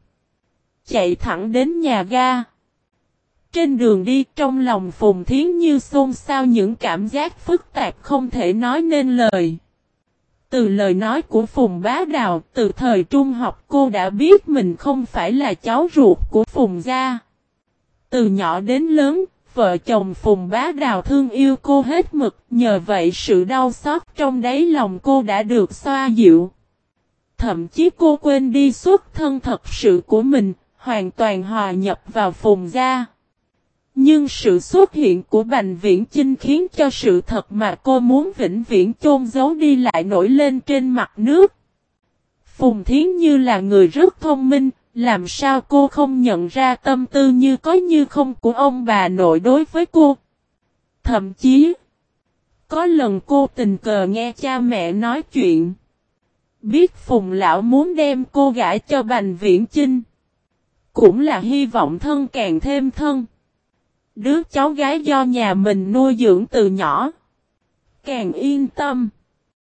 Chạy thẳng đến nhà ga. Trên đường đi trong lòng Phùng Thiến Như xôn xao những cảm giác phức tạp không thể nói nên lời. Từ lời nói của Phùng Bá Đào, từ thời trung học cô đã biết mình không phải là cháu ruột của Phùng Gia. Từ nhỏ đến lớn, vợ chồng Phùng Bá Đào thương yêu cô hết mực, nhờ vậy sự đau xót trong đáy lòng cô đã được xoa dịu. Thậm chí cô quên đi xuất thân thật sự của mình, hoàn toàn hòa nhập vào Phùng gia. Nhưng sự xuất hiện của Bành Viễn Chinh khiến cho sự thật mà cô muốn vĩnh viễn chôn giấu đi lại nổi lên trên mặt nước. Phùng Thiến Như là người rất thông minh, làm sao cô không nhận ra tâm tư như có như không của ông bà nội đối với cô. Thậm chí, có lần cô tình cờ nghe cha mẹ nói chuyện. Biết Phùng Lão muốn đem cô gãi cho Bành Viễn Chinh. Cũng là hy vọng thân càng thêm thân. Đứa cháu gái do nhà mình nuôi dưỡng từ nhỏ. Càng yên tâm.